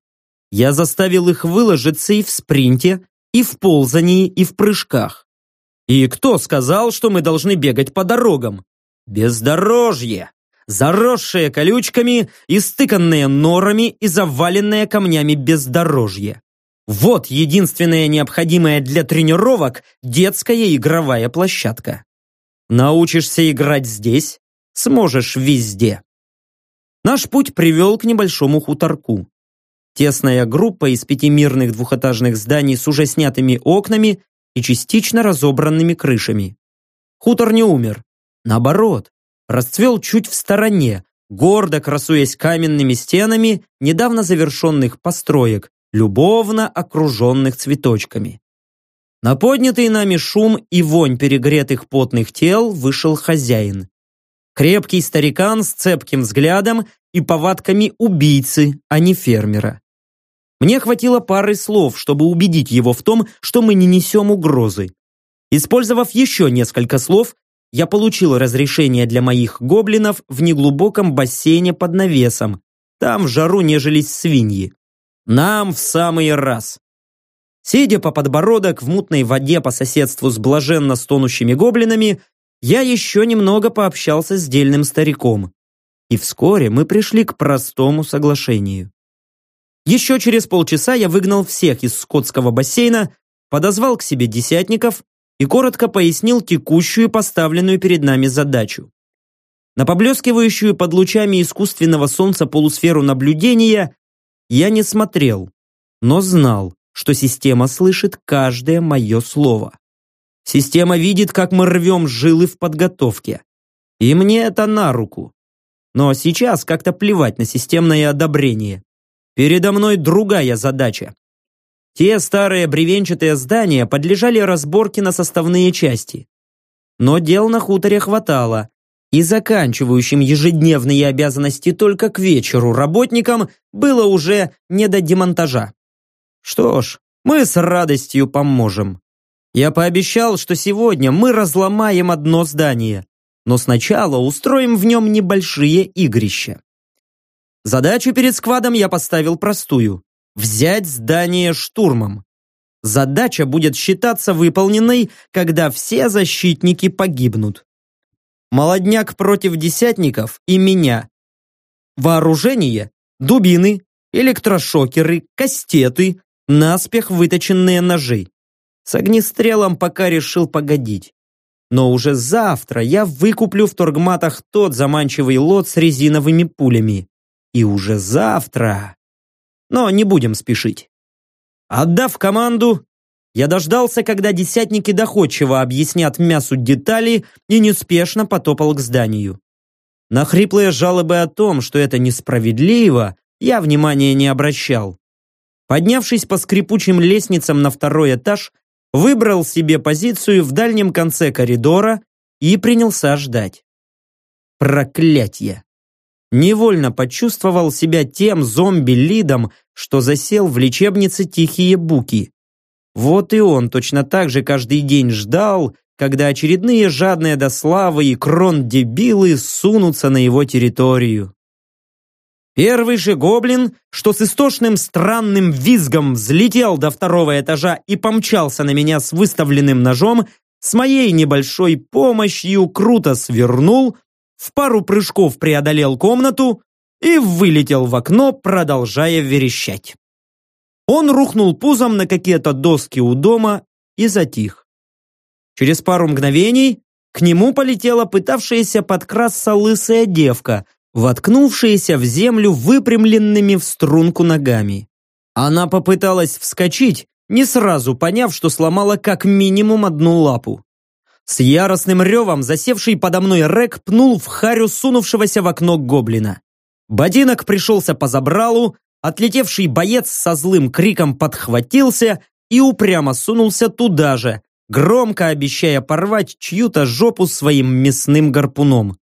Я заставил их выложиться и в спринте, и в ползании, и в прыжках. И кто сказал, что мы должны бегать по дорогам? Бездорожье! Заросшее колючками, истыканное норами и заваленное камнями бездорожье. Вот единственная необходимая для тренировок детская игровая площадка. Научишься играть здесь, сможешь везде. Наш путь привел к небольшому хуторку. Тесная группа из пяти мирных двухэтажных зданий с уже снятыми окнами и частично разобранными крышами. Хутор не умер. Наоборот, расцвел чуть в стороне, гордо красуясь каменными стенами недавно завершенных построек, любовно окруженных цветочками. На поднятый нами шум и вонь перегретых потных тел вышел хозяин. Крепкий старикан с цепким взглядом и повадками убийцы, а не фермера. Мне хватило пары слов, чтобы убедить его в том, что мы не несем угрозы. Использовав еще несколько слов, я получил разрешение для моих гоблинов в неглубоком бассейне под навесом. Там в жару нежились свиньи. Нам в самый раз. Сидя по подбородок в мутной воде по соседству с блаженно стонущими гоблинами, я еще немного пообщался с дельным стариком. И вскоре мы пришли к простому соглашению. Еще через полчаса я выгнал всех из скотского бассейна, подозвал к себе десятников и коротко пояснил текущую поставленную перед нами задачу. На поблескивающую под лучами искусственного солнца полусферу наблюдения я не смотрел, но знал, что система слышит каждое мое слово. Система видит, как мы рвем жилы в подготовке. И мне это на руку. Но сейчас как-то плевать на системное одобрение. Передо мной другая задача. Те старые бревенчатые здания подлежали разборке на составные части. Но дел на хуторе хватало, и заканчивающим ежедневные обязанности только к вечеру работникам было уже не до демонтажа. Что ж, мы с радостью поможем. Я пообещал, что сегодня мы разломаем одно здание, но сначала устроим в нем небольшие игрища. Задачу перед сквадом я поставил простую – взять здание штурмом. Задача будет считаться выполненной, когда все защитники погибнут. Молодняк против десятников и меня. Вооружение – дубины, электрошокеры, кастеты, наспех выточенные ножи. С огнестрелом пока решил погодить. Но уже завтра я выкуплю в торгматах тот заманчивый лот с резиновыми пулями. И уже завтра... Но не будем спешить. Отдав команду, я дождался, когда десятники доходчиво объяснят мясу детали и неспешно потопал к зданию. На хриплые жалобы о том, что это несправедливо, я внимания не обращал. Поднявшись по скрипучим лестницам на второй этаж, выбрал себе позицию в дальнем конце коридора и принялся ждать. Проклятье! невольно почувствовал себя тем зомби-лидом, что засел в лечебнице Тихие Буки. Вот и он точно так же каждый день ждал, когда очередные жадные до славы и крон-дебилы сунутся на его территорию. Первый же гоблин, что с истошным странным визгом взлетел до второго этажа и помчался на меня с выставленным ножом, с моей небольшой помощью круто свернул, в пару прыжков преодолел комнату и вылетел в окно, продолжая верещать. Он рухнул пузом на какие-то доски у дома и затих. Через пару мгновений к нему полетела пытавшаяся подкрасться лысая девка, воткнувшаяся в землю выпрямленными в струнку ногами. Она попыталась вскочить, не сразу поняв, что сломала как минимум одну лапу. С яростным ревом засевший подо мной Рек пнул в харю сунувшегося в окно гоблина. Ботинок пришелся по забралу, отлетевший боец со злым криком подхватился и упрямо сунулся туда же, громко обещая порвать чью-то жопу своим мясным гарпуном.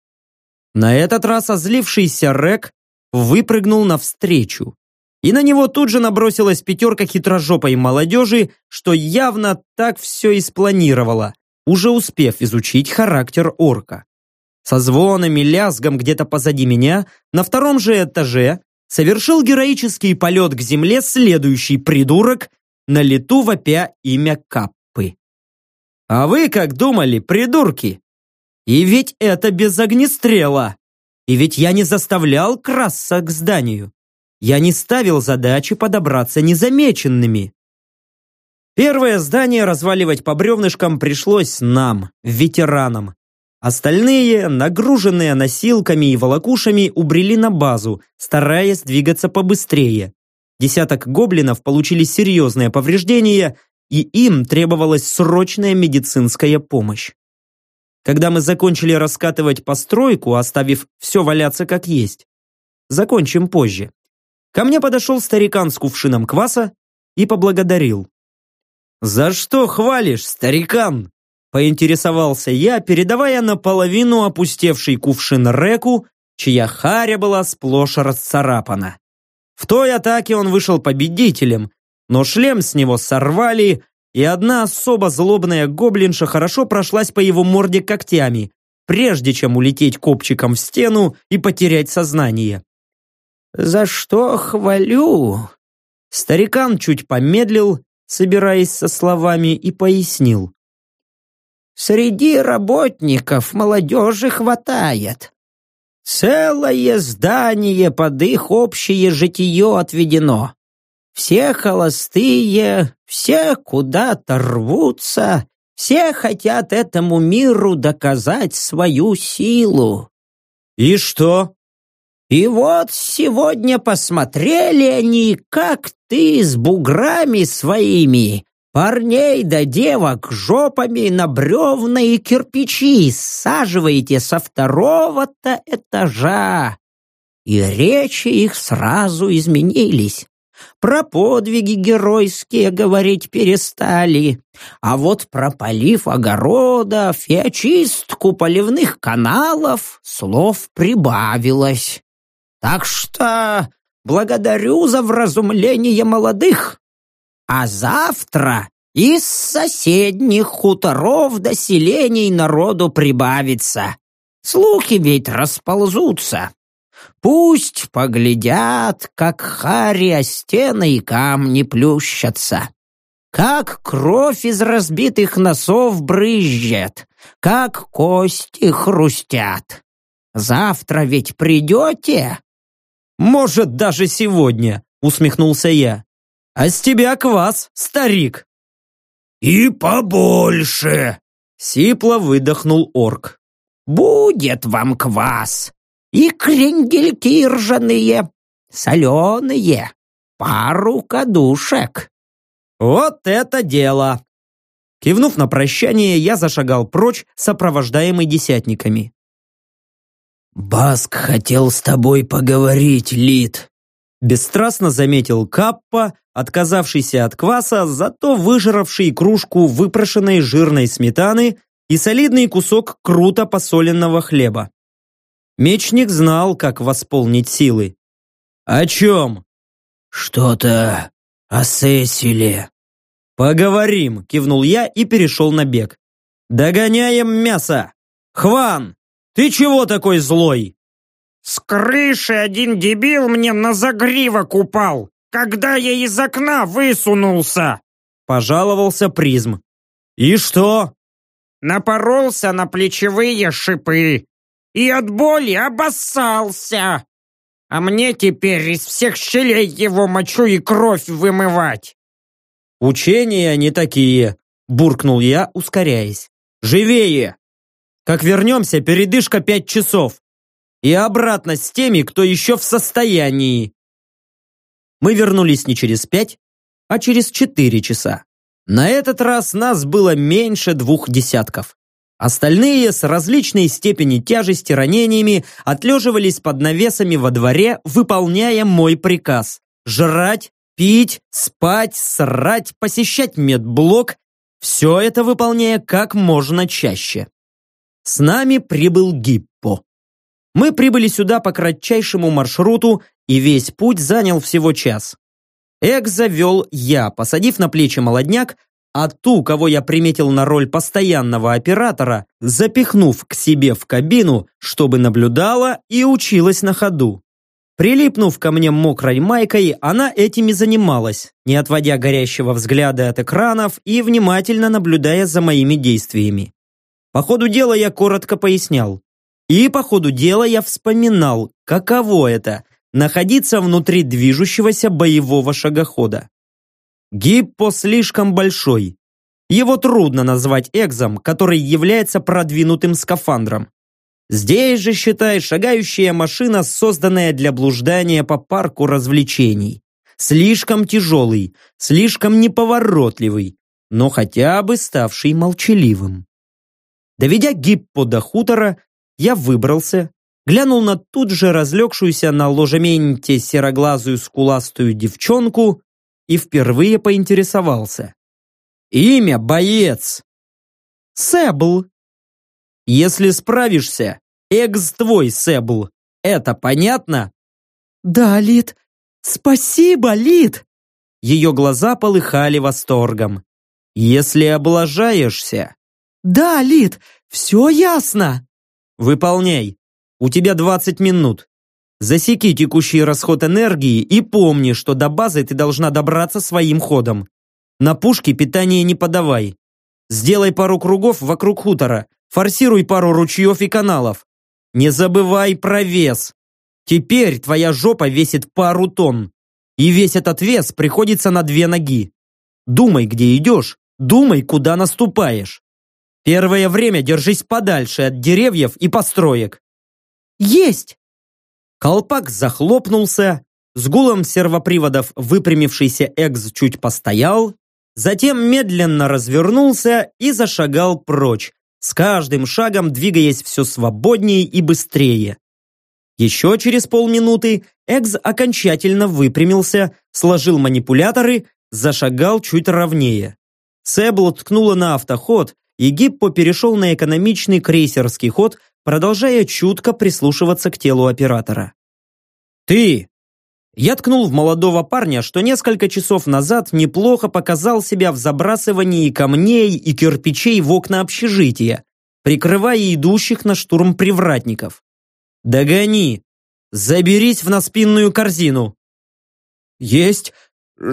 На этот раз озлившийся Рек выпрыгнул навстречу. И на него тут же набросилась пятерка хитрожопой молодежи, что явно так все и спланировала, уже успев изучить характер орка. Со звоном и лязгом где-то позади меня, на втором же этаже, совершил героический полет к земле следующий придурок, на лету вопя имя Каппы. А вы как думали, придурки? И ведь это без огнестрела. И ведь я не заставлял краса к зданию. Я не ставил задачи подобраться незамеченными. Первое здание разваливать по бревнышкам пришлось нам, ветеранам. Остальные, нагруженные носилками и волокушами, убрели на базу, стараясь двигаться побыстрее. Десяток гоблинов получили серьезные повреждения, и им требовалась срочная медицинская помощь. Когда мы закончили раскатывать постройку, оставив все валяться как есть, закончим позже. Ко мне подошел старикан с кувшином кваса и поблагодарил. «За что хвалишь, старикан?» Поинтересовался я, передавая наполовину опустевший кувшин Реку, чья харя была сплошь расцарапана. В той атаке он вышел победителем, но шлем с него сорвали, и одна особо злобная гоблинша хорошо прошлась по его морде когтями, прежде чем улететь копчиком в стену и потерять сознание. «За что хвалю?» Старикан чуть помедлил, собираясь со словами, и пояснил. Среди работников молодежи хватает. Целое здание под их общее житие отведено. Все холостые, все куда-то рвутся, все хотят этому миру доказать свою силу. И что? И вот сегодня посмотрели они, как ты с буграми своими Парней да девок жопами на бревна и кирпичи саживаете со второго-то этажа. И речи их сразу изменились. Про подвиги геройские говорить перестали, а вот про полив огородов и очистку поливных каналов слов прибавилось. Так что благодарю за вразумление молодых. А завтра из соседних хуторов до селений народу прибавится. Слухи ведь расползутся. Пусть поглядят, как хари о стены и камни плющатся. Как кровь из разбитых носов брызжет, как кости хрустят. Завтра ведь придете? Может, даже сегодня, усмехнулся я. А с тебя квас, старик!» «И побольше!» Сипло выдохнул орк. «Будет вам квас! И крендельки ржаные, соленые, пару кадушек!» «Вот это дело!» Кивнув на прощание, я зашагал прочь, сопровождаемый десятниками. «Баск хотел с тобой поговорить, Лид», Бесстрастно заметил Каппа, отказавшийся от кваса, зато выжравший кружку выпрошенной жирной сметаны и солидный кусок круто посоленного хлеба. Мечник знал, как восполнить силы. «О чем?» «Что-то о Сесиле». «Поговорим», — кивнул я и перешел на бег. «Догоняем мясо! Хван, ты чего такой злой?» С крыши один дебил мне на загривок упал, когда я из окна высунулся!» Пожаловался призм. «И что?» Напоролся на плечевые шипы и от боли обоссался. А мне теперь из всех щелей его мочу и кровь вымывать. «Учения не такие», — буркнул я, ускоряясь. «Живее! Как вернемся, передышка пять часов и обратно с теми, кто еще в состоянии. Мы вернулись не через пять, а через четыре часа. На этот раз нас было меньше двух десятков. Остальные с различной степени тяжести ранениями отлеживались под навесами во дворе, выполняя мой приказ. Жрать, пить, спать, срать, посещать медблок. Все это выполняя как можно чаще. С нами прибыл Гиппо. Мы прибыли сюда по кратчайшему маршруту, и весь путь занял всего час. Эк завел я, посадив на плечи молодняк, а ту, кого я приметил на роль постоянного оператора, запихнув к себе в кабину, чтобы наблюдала и училась на ходу. Прилипнув ко мне мокрой майкой, она этими занималась, не отводя горящего взгляда от экранов и внимательно наблюдая за моими действиями. По ходу дела я коротко пояснял. И по ходу дела я вспоминал, каково это – находиться внутри движущегося боевого шагохода. Гиппо слишком большой. Его трудно назвать экзом, который является продвинутым скафандром. Здесь же, считай, шагающая машина, созданная для блуждания по парку развлечений. Слишком тяжелый, слишком неповоротливый, но хотя бы ставший молчаливым. Доведя Гиппо до хутора, я выбрался, глянул на тут же разлегшуюся на ложементе сероглазую скуластую девчонку и впервые поинтересовался. «Имя, боец!» «Сэбл». «Если справишься, экс твой, Сэбл. Это понятно?» «Да, Лид. Спасибо, Лид!» Ее глаза полыхали восторгом. «Если облажаешься...» «Да, Лид, все ясно!» «Выполняй. У тебя 20 минут. Засеки текущий расход энергии и помни, что до базы ты должна добраться своим ходом. На пушке питание не подавай. Сделай пару кругов вокруг хутора, форсируй пару ручьев и каналов. Не забывай про вес. Теперь твоя жопа весит пару тонн. И весь этот вес приходится на две ноги. Думай, где идешь, думай, куда наступаешь. Первое время держись подальше от деревьев и построек. Есть! Колпак захлопнулся, с гулом сервоприводов выпрямившийся экс чуть постоял, затем медленно развернулся и зашагал прочь, с каждым шагом двигаясь все свободнее и быстрее. Еще через полминуты Экс окончательно выпрямился, сложил манипуляторы, зашагал чуть ровнее. Сэбл ткнула на автоход, и Гиппо перешел на экономичный крейсерский ход, продолжая чутко прислушиваться к телу оператора. «Ты!» Я ткнул в молодого парня, что несколько часов назад неплохо показал себя в забрасывании камней и кирпичей в окна общежития, прикрывая идущих на штурм привратников. «Догони! Заберись в наспинную корзину!» «Есть!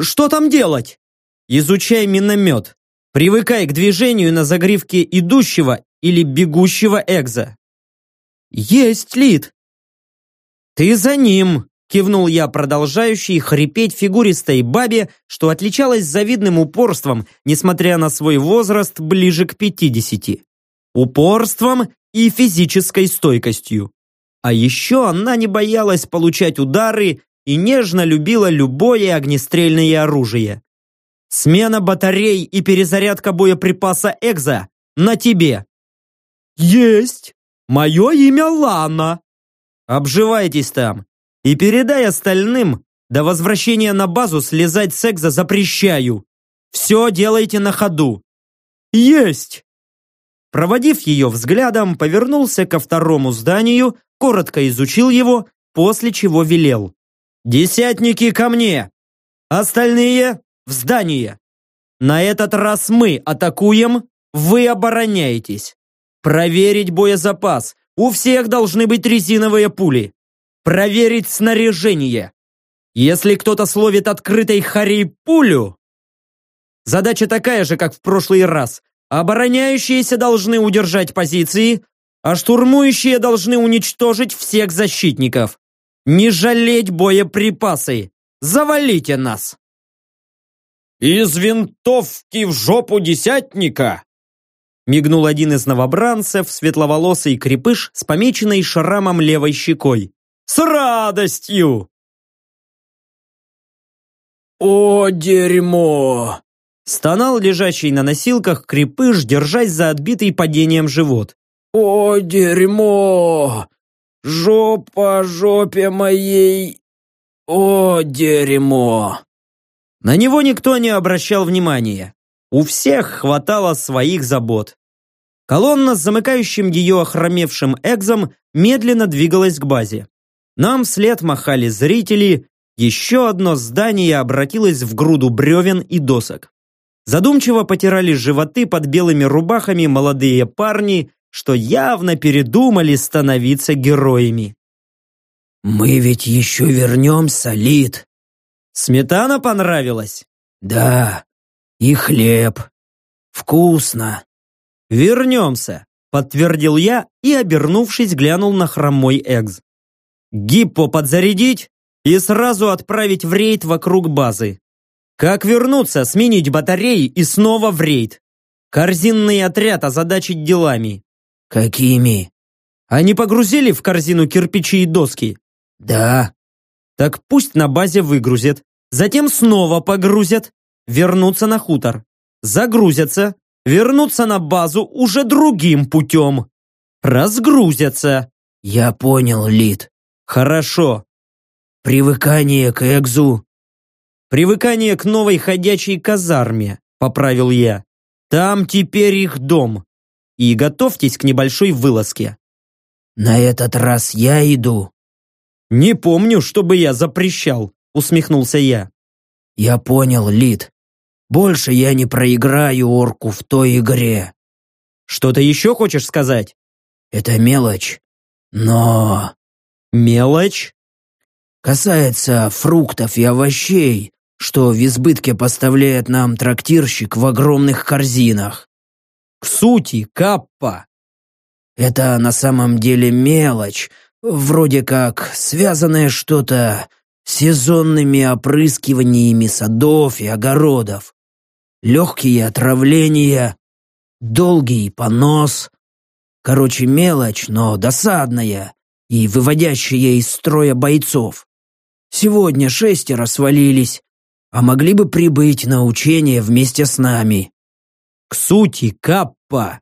Что там делать?» «Изучай миномет. Привыкай к движению на загривке идущего или бегущего экза. «Есть, Лид!» «Ты за ним!» Кивнул я продолжающий хрипеть фигуристой бабе, что отличалась завидным упорством, несмотря на свой возраст ближе к пятидесяти. Упорством и физической стойкостью. А еще она не боялась получать удары и нежно любила любое огнестрельное оружие. Смена батарей и перезарядка боеприпаса Экза на тебе. Есть! Мое имя Лана. Обживайтесь там. И передай остальным, до возвращения на базу слезать с Экза запрещаю. Все делайте на ходу. Есть! Проводив ее взглядом, повернулся ко второму зданию, коротко изучил его, после чего велел. «Десятники ко мне! Остальные в здание! На этот раз мы атакуем, вы обороняетесь! Проверить боезапас. У всех должны быть резиновые пули. Проверить снаряжение. Если кто-то словит открытой харей пулю... Задача такая же, как в прошлый раз. Обороняющиеся должны удержать позиции, а штурмующие должны уничтожить всех защитников. Не жалеть боеприпасы. Завалите нас. «Из винтовки в жопу десятника!» Мигнул один из новобранцев, светловолосый крепыш с помеченной шрамом левой щекой. «С радостью!» «О, дерьмо!» Стонал лежащий на носилках крепыш, держась за отбитый падением живот. «О, дерьмо! Жопа жопе моей! О, дерьмо!» На него никто не обращал внимания. У всех хватало своих забот. Колонна с замыкающим ее охромевшим экзом медленно двигалась к базе. Нам вслед махали зрители, еще одно здание обратилось в груду бревен и досок. Задумчиво потирали животы под белыми рубахами молодые парни, что явно передумали становиться героями. «Мы ведь еще вернемся, Лид!» «Сметана понравилась?» «Да, и хлеб. Вкусно!» «Вернемся», — подтвердил я и, обернувшись, глянул на хромой Экс. «Гиппо подзарядить и сразу отправить в рейд вокруг базы. Как вернуться, сменить батареи и снова в рейд. Корзинный отряд озадачить делами». «Какими?» «Они погрузили в корзину кирпичи и доски?» «Да». «Так пусть на базе выгрузят, затем снова погрузят, вернутся на хутор, загрузятся, вернуться на базу уже другим путем. Разгрузятся. Я понял, Лид. Хорошо. Привыкание к Экзу. Привыкание к новой ходячей казарме, поправил я. Там теперь их дом. И готовьтесь к небольшой вылазке. На этот раз я иду. Не помню, чтобы я запрещал, усмехнулся я. Я понял, Лид. Больше я не проиграю орку в той игре. Что-то еще хочешь сказать? Это мелочь. Но... Мелочь? Касается фруктов и овощей, что в избытке поставляет нам трактирщик в огромных корзинах. К сути, каппа. Это на самом деле мелочь, вроде как связанное что-то сезонными опрыскиваниями садов и огородов легкие отравления, долгий понос. Короче, мелочь, но досадная и выводящая из строя бойцов. Сегодня шестеро свалились, а могли бы прибыть на учение вместе с нами. К сути, каппа.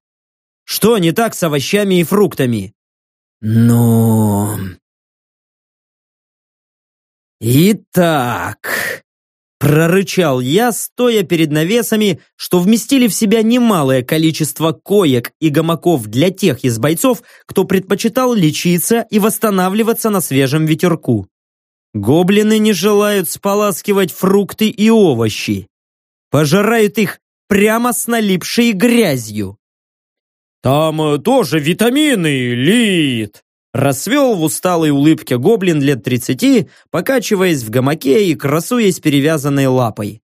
Что не так с овощами и фруктами? Ну... Итак, Прорычал я, стоя перед навесами, что вместили в себя немалое количество коек и гамаков для тех из бойцов, кто предпочитал лечиться и восстанавливаться на свежем ветерку. Гоблины не желают споласкивать фрукты и овощи. Пожирают их прямо с налипшей грязью. «Там э, тоже витамины, Лид!» Расцвел в усталой улыбке гоблин лет тридцати, покачиваясь в гамаке и красуясь перевязанной лапой.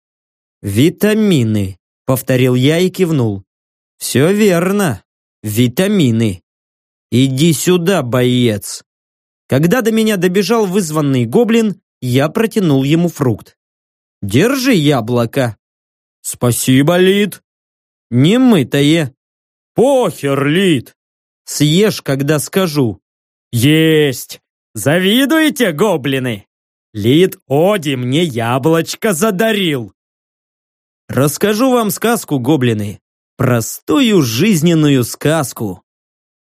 «Витамины», — повторил я и кивнул. «Все верно. Витамины. Иди сюда, боец». Когда до меня добежал вызванный гоблин, я протянул ему фрукт. «Держи яблоко». «Спасибо, Лид». «Немытое». «Похер, Лид». «Съешь, когда скажу». «Есть! Завидуете, гоблины? Лид Оди мне яблочко задарил!» Расскажу вам сказку, гоблины. Простую жизненную сказку.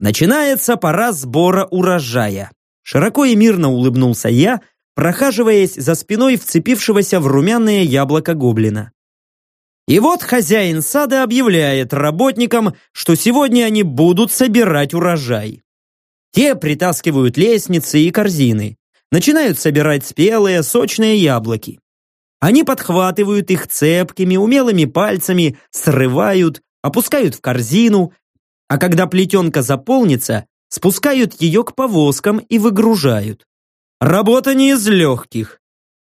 Начинается пора сбора урожая. Широко и мирно улыбнулся я, прохаживаясь за спиной вцепившегося в румяное яблоко гоблина. И вот хозяин сада объявляет работникам, что сегодня они будут собирать урожай. Те притаскивают лестницы и корзины, начинают собирать спелые, сочные яблоки. Они подхватывают их цепкими, умелыми пальцами, срывают, опускают в корзину, а когда плетенка заполнится, спускают ее к повозкам и выгружают. Работа не из легких.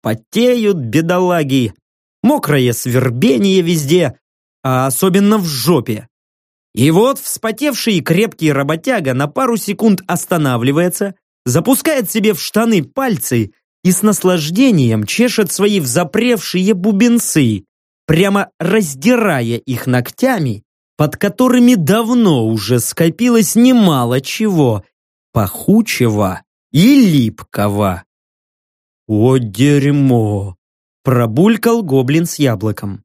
Потеют бедолаги, мокрое свербение везде, а особенно в жопе. И вот вспотевший крепкий работяга на пару секунд останавливается, запускает себе в штаны пальцы и с наслаждением чешет свои взапревшие бубенцы, прямо раздирая их ногтями, под которыми давно уже скопилось немало чего, пахучего и липкого. «О, дерьмо!» – пробулькал гоблин с яблоком.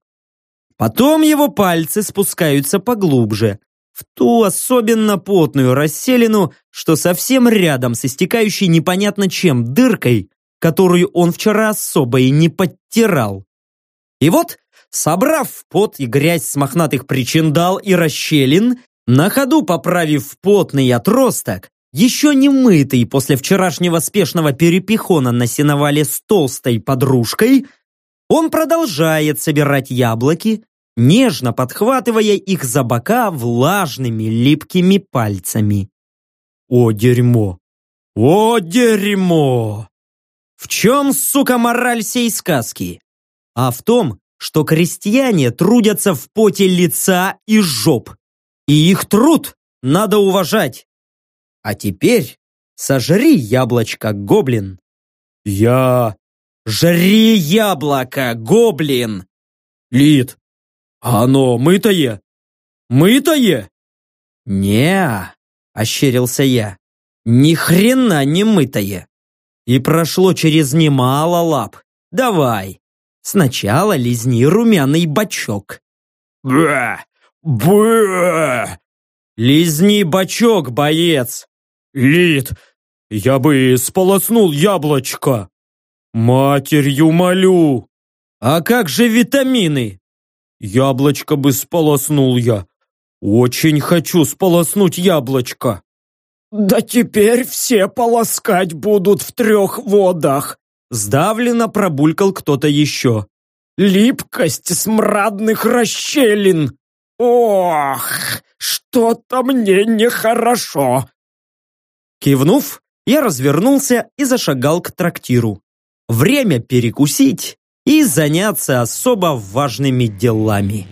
Потом его пальцы спускаются поглубже, в ту особенно потную расселину, что совсем рядом с истекающей непонятно чем дыркой, которую он вчера особо и не подтирал. И вот, собрав пот и грязь с мохнатых причиндал и расщелин, на ходу поправив потный отросток, еще не мытый после вчерашнего спешного перепихона на сеновале с толстой подружкой, он продолжает собирать яблоки, нежно подхватывая их за бока влажными липкими пальцами. О, дерьмо! О, дерьмо! В чем, сука, мораль сей сказки? А в том, что крестьяне трудятся в поте лица и жоп. И их труд надо уважать. А теперь сожри яблочко, гоблин. Я... Жри яблоко, гоблин! Лид, а оно мытое? Мытое? не ощерился я. Ни хрена не мытое. И прошло через немало лап. Давай, сначала лизни румяный бачок. Бэ! Бэ! Лизни бачок, боец! Лид, я бы сполоснул яблочко. Матерью молю! А как же витамины? Яблочко бы сполоснул я. Очень хочу сполоснуть яблочко. Да теперь все полоскать будут в трех водах. Сдавленно пробулькал кто-то еще. Липкость смрадных расщелин. Ох, что-то мне нехорошо. Кивнув, я развернулся и зашагал к трактиру. Время перекусить и заняться особо важными делами.